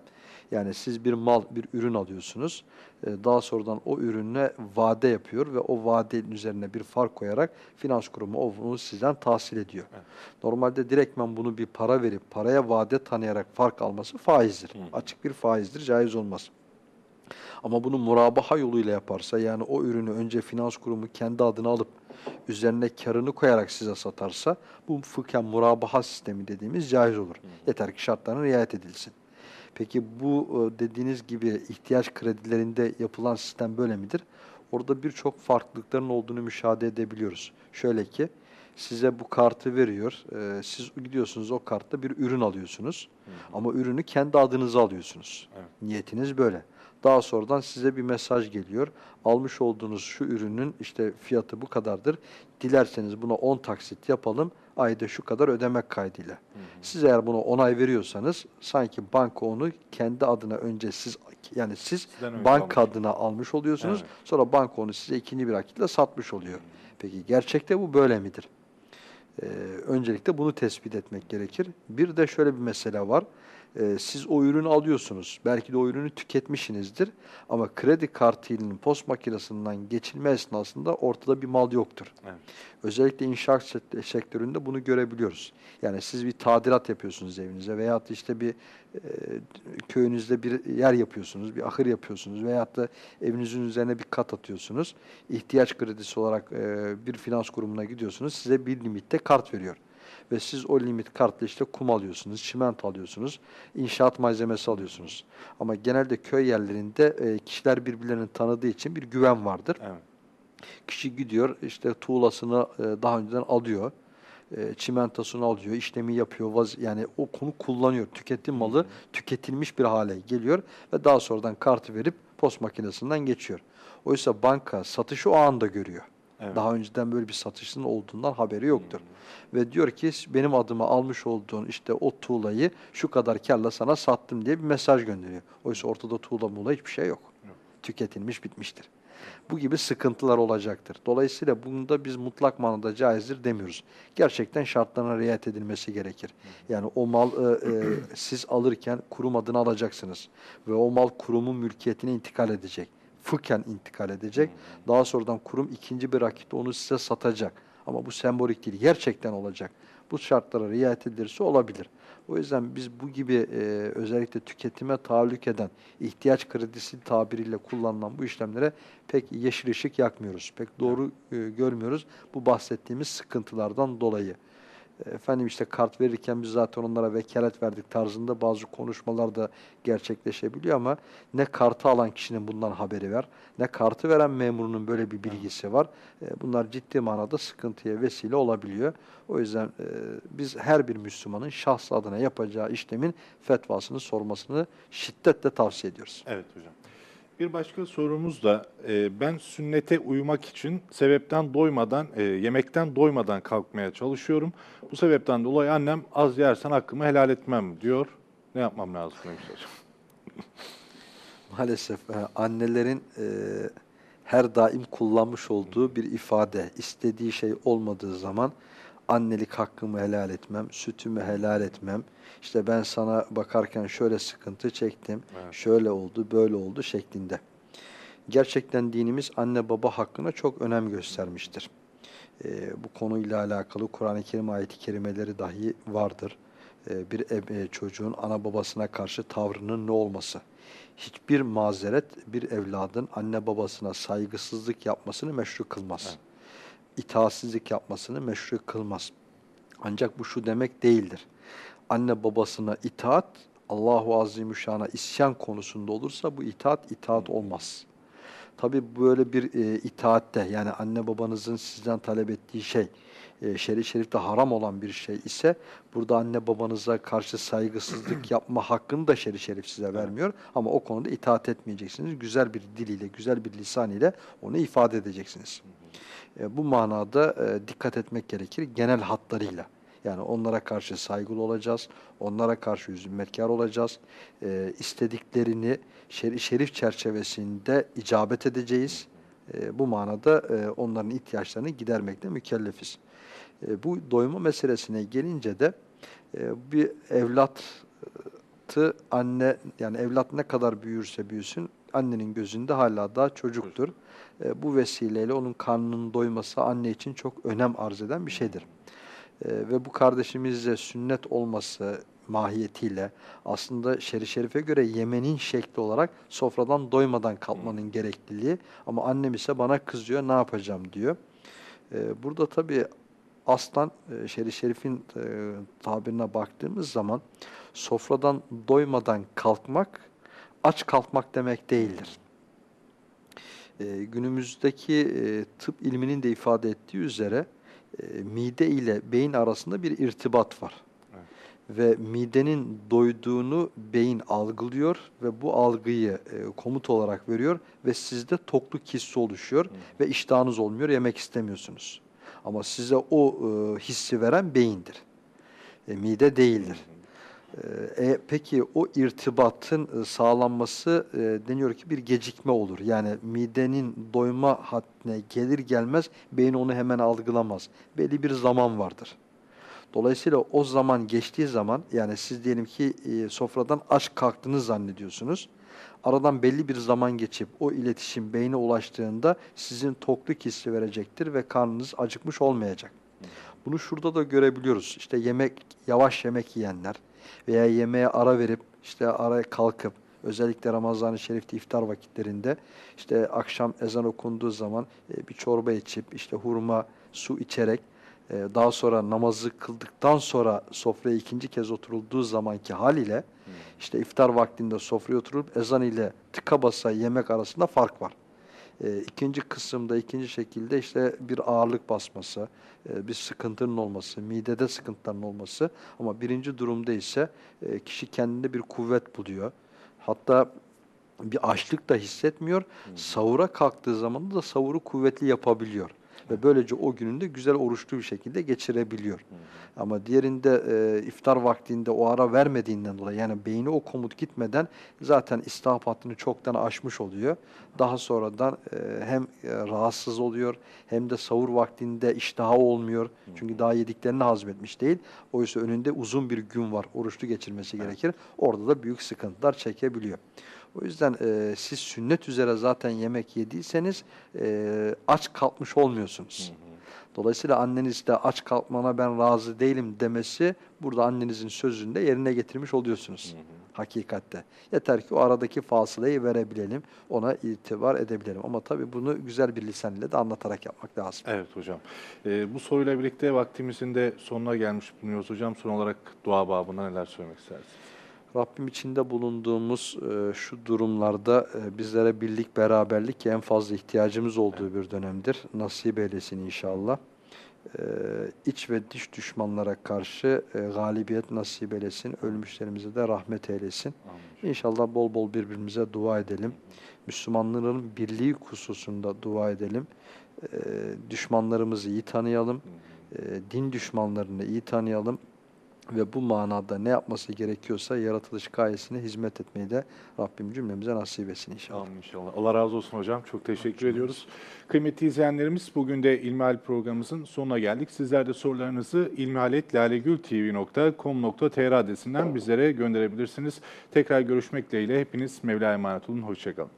Yani siz bir mal, bir ürün alıyorsunuz. E, daha sonradan o ürüne vade yapıyor ve o vadenin üzerine bir fark koyarak finans kurumu o- onu sizden tahsil ediyor. Normalde direktmen bunu bir para verip paraya vade tanıyarak fark alması faizdir. Açık bir faizdir, caiz olmaz. Ama bunu murabaha yoluyla yaparsa yani o ürünü önce finans kurumu kendi adına alıp üzerine karını koyarak size satarsa bu fıkhen murabaha sistemi dediğimiz caiz olur. Yeter ki şartlarına riayet edilsin. Peki bu e, dediğiniz gibi ihtiyaç kredilerinde yapılan sistem böyle midir? Orada birçok farklılıkların olduğunu müşahede edebiliyoruz. Şöyle ki size bu kartı veriyor. e, Siz gidiyorsunuz o kartla bir ürün alıyorsunuz. Ama ürünü kendi adınıza alıyorsunuz. Evet. Niyetiniz böyle. Daha sonradan size bir mesaj geliyor. Almış olduğunuz şu ürünün işte fiyatı bu kadardır. Dilerseniz buna 10 taksit yapalım. Ayda şu kadar ödemek kaydıyla. Siz eğer buna onay veriyorsanız sanki banka onu kendi adına önce siz yani siz Sizden banka almış. adına almış oluyorsunuz. Evet. Sonra banka onu size ikinci bir akitle satmış oluyor. Peki gerçekte bu böyle midir? Ee, öncelikle bunu tespit etmek gerekir. Bir de şöyle bir mesele var. Ee, siz o ürünü alıyorsunuz. Belki de o ürünü tüketmişsinizdir. Ama kredi kartının post makinesinden geçilme esnasında ortada bir mal yoktur. Evet. Özellikle inşaat sekt- sektöründe bunu görebiliyoruz. Yani siz bir tadilat yapıyorsunuz evinize veyahut işte bir e, köyünüzde bir yer yapıyorsunuz, bir ahır yapıyorsunuz veyahut da evinizin üzerine bir kat atıyorsunuz. İhtiyaç kredisi olarak e, bir finans kurumuna gidiyorsunuz. Size bir limitte kart veriyor. Ve siz o limit kartla işte kum alıyorsunuz, çimento alıyorsunuz, inşaat malzemesi alıyorsunuz. Ama genelde köy yerlerinde e, kişiler birbirlerini tanıdığı için bir güven vardır. Evet. Kişi gidiyor işte tuğlasını e, daha önceden alıyor. E, çimentosunu alıyor, işlemi yapıyor. Vaz yani o konu kullanıyor. Tüketim malı tüketilmiş bir hale geliyor ve daha sonradan kartı verip post makinesinden geçiyor. Oysa banka satışı o anda görüyor. Evet. Daha önceden böyle bir satışın olduğundan haberi yoktur. Ve diyor ki benim adıma almış olduğun işte o tuğlayı şu kadar karla sana sattım diye bir mesaj gönderiyor. Oysa ortada tuğla muğla hiçbir şey yok. Tüketilmiş bitmiştir. Bu gibi sıkıntılar olacaktır. Dolayısıyla bunda biz mutlak manada caizdir demiyoruz. Gerçekten şartlarına riayet edilmesi gerekir. Yani o mal e, e, siz alırken kurum adını alacaksınız. Ve o mal kurumun mülkiyetine intikal edecek. Fıkhen intikal edecek. Daha sonradan kurum ikinci bir rakitte onu size satacak. Ama bu sembolik değil. Gerçekten olacak. Bu şartlara riayet edilirse olabilir. O yüzden biz bu gibi e, özellikle tüketime tahallük eden ihtiyaç kredisi tabiriyle kullanılan bu işlemlere pek yeşil ışık yakmıyoruz. Pek doğru e, görmüyoruz bu bahsettiğimiz sıkıntılardan dolayı. Efendim işte kart verirken biz zaten onlara vekalet verdik tarzında bazı konuşmalar da gerçekleşebiliyor ama ne kartı alan kişinin bundan haberi var, ne kartı veren memurunun böyle bir bilgisi var. E, Bunlar ciddi manada sıkıntıya vesile olabiliyor. O yüzden e, biz her bir Müslümanın şahs adına yapacağı işlemin fetvasını sormasını şiddetle tavsiye ediyoruz. Evet hocam. Bir başka sorumuz da e, ben sünnete uymak için sebepten doymadan, e, yemekten doymadan kalkmaya çalışıyorum. Bu sebepten dolayı annem az yersen hakkımı helal etmem diyor. Ne yapmam lazım demiş hocam. Maalesef e, annelerin e, her daim kullanmış olduğu bir ifade. istediği şey olmadığı zaman annelik hakkımı helal etmem, sütümü helal etmem. İşte ben sana bakarken şöyle sıkıntı çektim, Evet. şöyle oldu, böyle oldu şeklinde. Gerçekten dinimiz anne baba hakkına çok önem göstermiştir. E, bu konuyla alakalı Kur'an-ı Kerim ayeti kerimeleri dahi vardır. E, bir ebe- çocuğun ana babasına karşı tavrının ne olması. Hiçbir mazeret bir evladın anne babasına saygısızlık yapmasını meşru kılmaz. Evet. İtaatsizlik yapmasını meşru kılmaz. Ancak bu şu demek değildir. Anne babasına itaat, Allahu Azimüşşan'a isyan konusunda olursa bu itaat itaat olmaz. Tabi böyle bir e, itaatte yani anne babanızın sizden talep ettiği şey e, şer'i şerifte haram olan bir şey ise burada anne babanıza karşı saygısızlık yapma hakkını da şer'i şerif size vermiyor. Ama o konuda itaat etmeyeceksiniz. Güzel bir diliyle, güzel bir lisan ile onu ifade edeceksiniz. E, bu manada e, dikkat etmek gerekir genel hatlarıyla. Yani onlara karşı saygılı olacağız, onlara karşı hizmetkar olacağız. E, istediklerini şer şerif çerçevesinde icabet edeceğiz. E, bu manada e, onların ihtiyaçlarını gidermekle mükellefiz. E, bu doyma meselesine gelince de e, bir evlatı anne yani evlat ne kadar büyürse büyüsün annenin gözünde hala daha çocuktur. E, bu vesileyle onun karnının doyması anne için çok önem arz eden bir şeydir. E, ve bu kardeşimizle sünnet olması mahiyetiyle aslında şer'i şerife göre yemenin şekli olarak sofradan doymadan kalkmanın gerekliliği ama annem ise bana kızıyor ne yapacağım diyor. E, burada tabii aslan şer'i şerifin tabirine baktığımız zaman sofradan doymadan kalkmak aç kalkmak demek değildir. E, günümüzdeki e, tıp ilminin de ifade ettiği üzere e, mide ile beyin arasında bir irtibat var. Evet. Ve midenin doyduğunu beyin algılıyor ve bu algıyı e, komut olarak veriyor ve sizde tokluk hissi oluşuyor ve iştahınız olmuyor, yemek istemiyorsunuz. Ama size o e, hissi veren beyindir. E, mide değildir. E, e, peki o irtibatın e, sağlanması e, deniyor ki bir gecikme olur. Yani midenin doyma haddine gelir gelmez beyin onu hemen algılamaz. Belli bir zaman vardır. Dolayısıyla o zaman geçtiği zaman yani siz diyelim ki e, sofradan aç kalktığını zannediyorsunuz. Aradan belli bir zaman geçip o iletişim beyne ulaştığında sizin tokluk hissi verecektir ve karnınız acıkmış olmayacak. Bunu şurada da görebiliyoruz. İşte yemek yavaş yemek yiyenler veya yemeğe ara verip işte ara kalkıp özellikle Ramazan-ı Şerif'te iftar vakitlerinde işte akşam ezan okunduğu zaman e, bir çorba içip işte hurma, su içerek e, daha sonra namazı kıldıktan sonra sofraya ikinci kez oturulduğu zamanki hal ile işte iftar vaktinde sofraya oturulup ezan ile tıka basa yemek arasında fark var. E, ikinci kısımda, ikinci şekilde işte bir ağırlık basması, e, bir sıkıntının olması, midede sıkıntıların olması ama birinci durumda ise e, kişi kendinde bir kuvvet buluyor. Hatta bir açlık da hissetmiyor. Sahura kalktığı zaman da sahuru kuvvetli yapabiliyor. Ve böylece o gününde güzel oruçlu bir şekilde geçirebiliyor. Ama diğerinde e, iftar vaktinde o ara vermediğinden dolayı yani beyni o komut gitmeden zaten istihap hattını çoktan aşmış oluyor. Daha sonradan e, hem e, rahatsız oluyor hem de sahur vaktinde iştahı olmuyor. Çünkü daha yediklerini hazmetmiş değil. Oysa önünde uzun bir gün var. Oruçlu geçirmesi gerekir. Orada da büyük sıkıntılar çekebiliyor. O yüzden e, siz sünnet üzere zaten yemek yediyseniz e, aç kalkmış olmuyorsunuz. Dolayısıyla anneniz de aç kalkmana ben razı değilim demesi burada annenizin sözünde yerine getirmiş oluyorsunuz. Hakikatte. Yeter ki o aradaki fasılayı verebilelim, ona itibar edebilelim. Ama tabii bunu güzel bir lisan ile de anlatarak yapmak lazım. Evet hocam. Ee, bu soruyla birlikte vaktimizin de sonuna gelmiş bulunuyoruz hocam. Son olarak dua babında neler söylemek istersiniz? Rabbim içinde bulunduğumuz e, şu durumlarda e, bizlere birlik, beraberlik en fazla ihtiyacımız olduğu bir dönemdir. Nasip eylesin inşallah. E, iç ve dış düşmanlara karşı e, galibiyet nasip eylesin. Ölmüşlerimize de rahmet eylesin. İnşallah bol bol birbirimize dua edelim. Müslümanların birliği hususunda dua edelim. E, düşmanlarımızı iyi tanıyalım. E, din düşmanlarını iyi tanıyalım ve bu manada ne yapması gerekiyorsa yaratılış gayesine hizmet etmeyi de Rabbim cümlemize nasip etsin inşallah. Amin inşallah. Allah razı olsun hocam. Çok teşekkür ediyoruz. Kıymetli izleyenlerimiz bugün de İlmihal programımızın sonuna geldik. Sizler de sorularınızı ilmihaletlalegültv.com.tr adresinden bizlere gönderebilirsiniz. Tekrar görüşmek dileğiyle hepiniz Mevla'ya emanet olun. Hoşçakalın.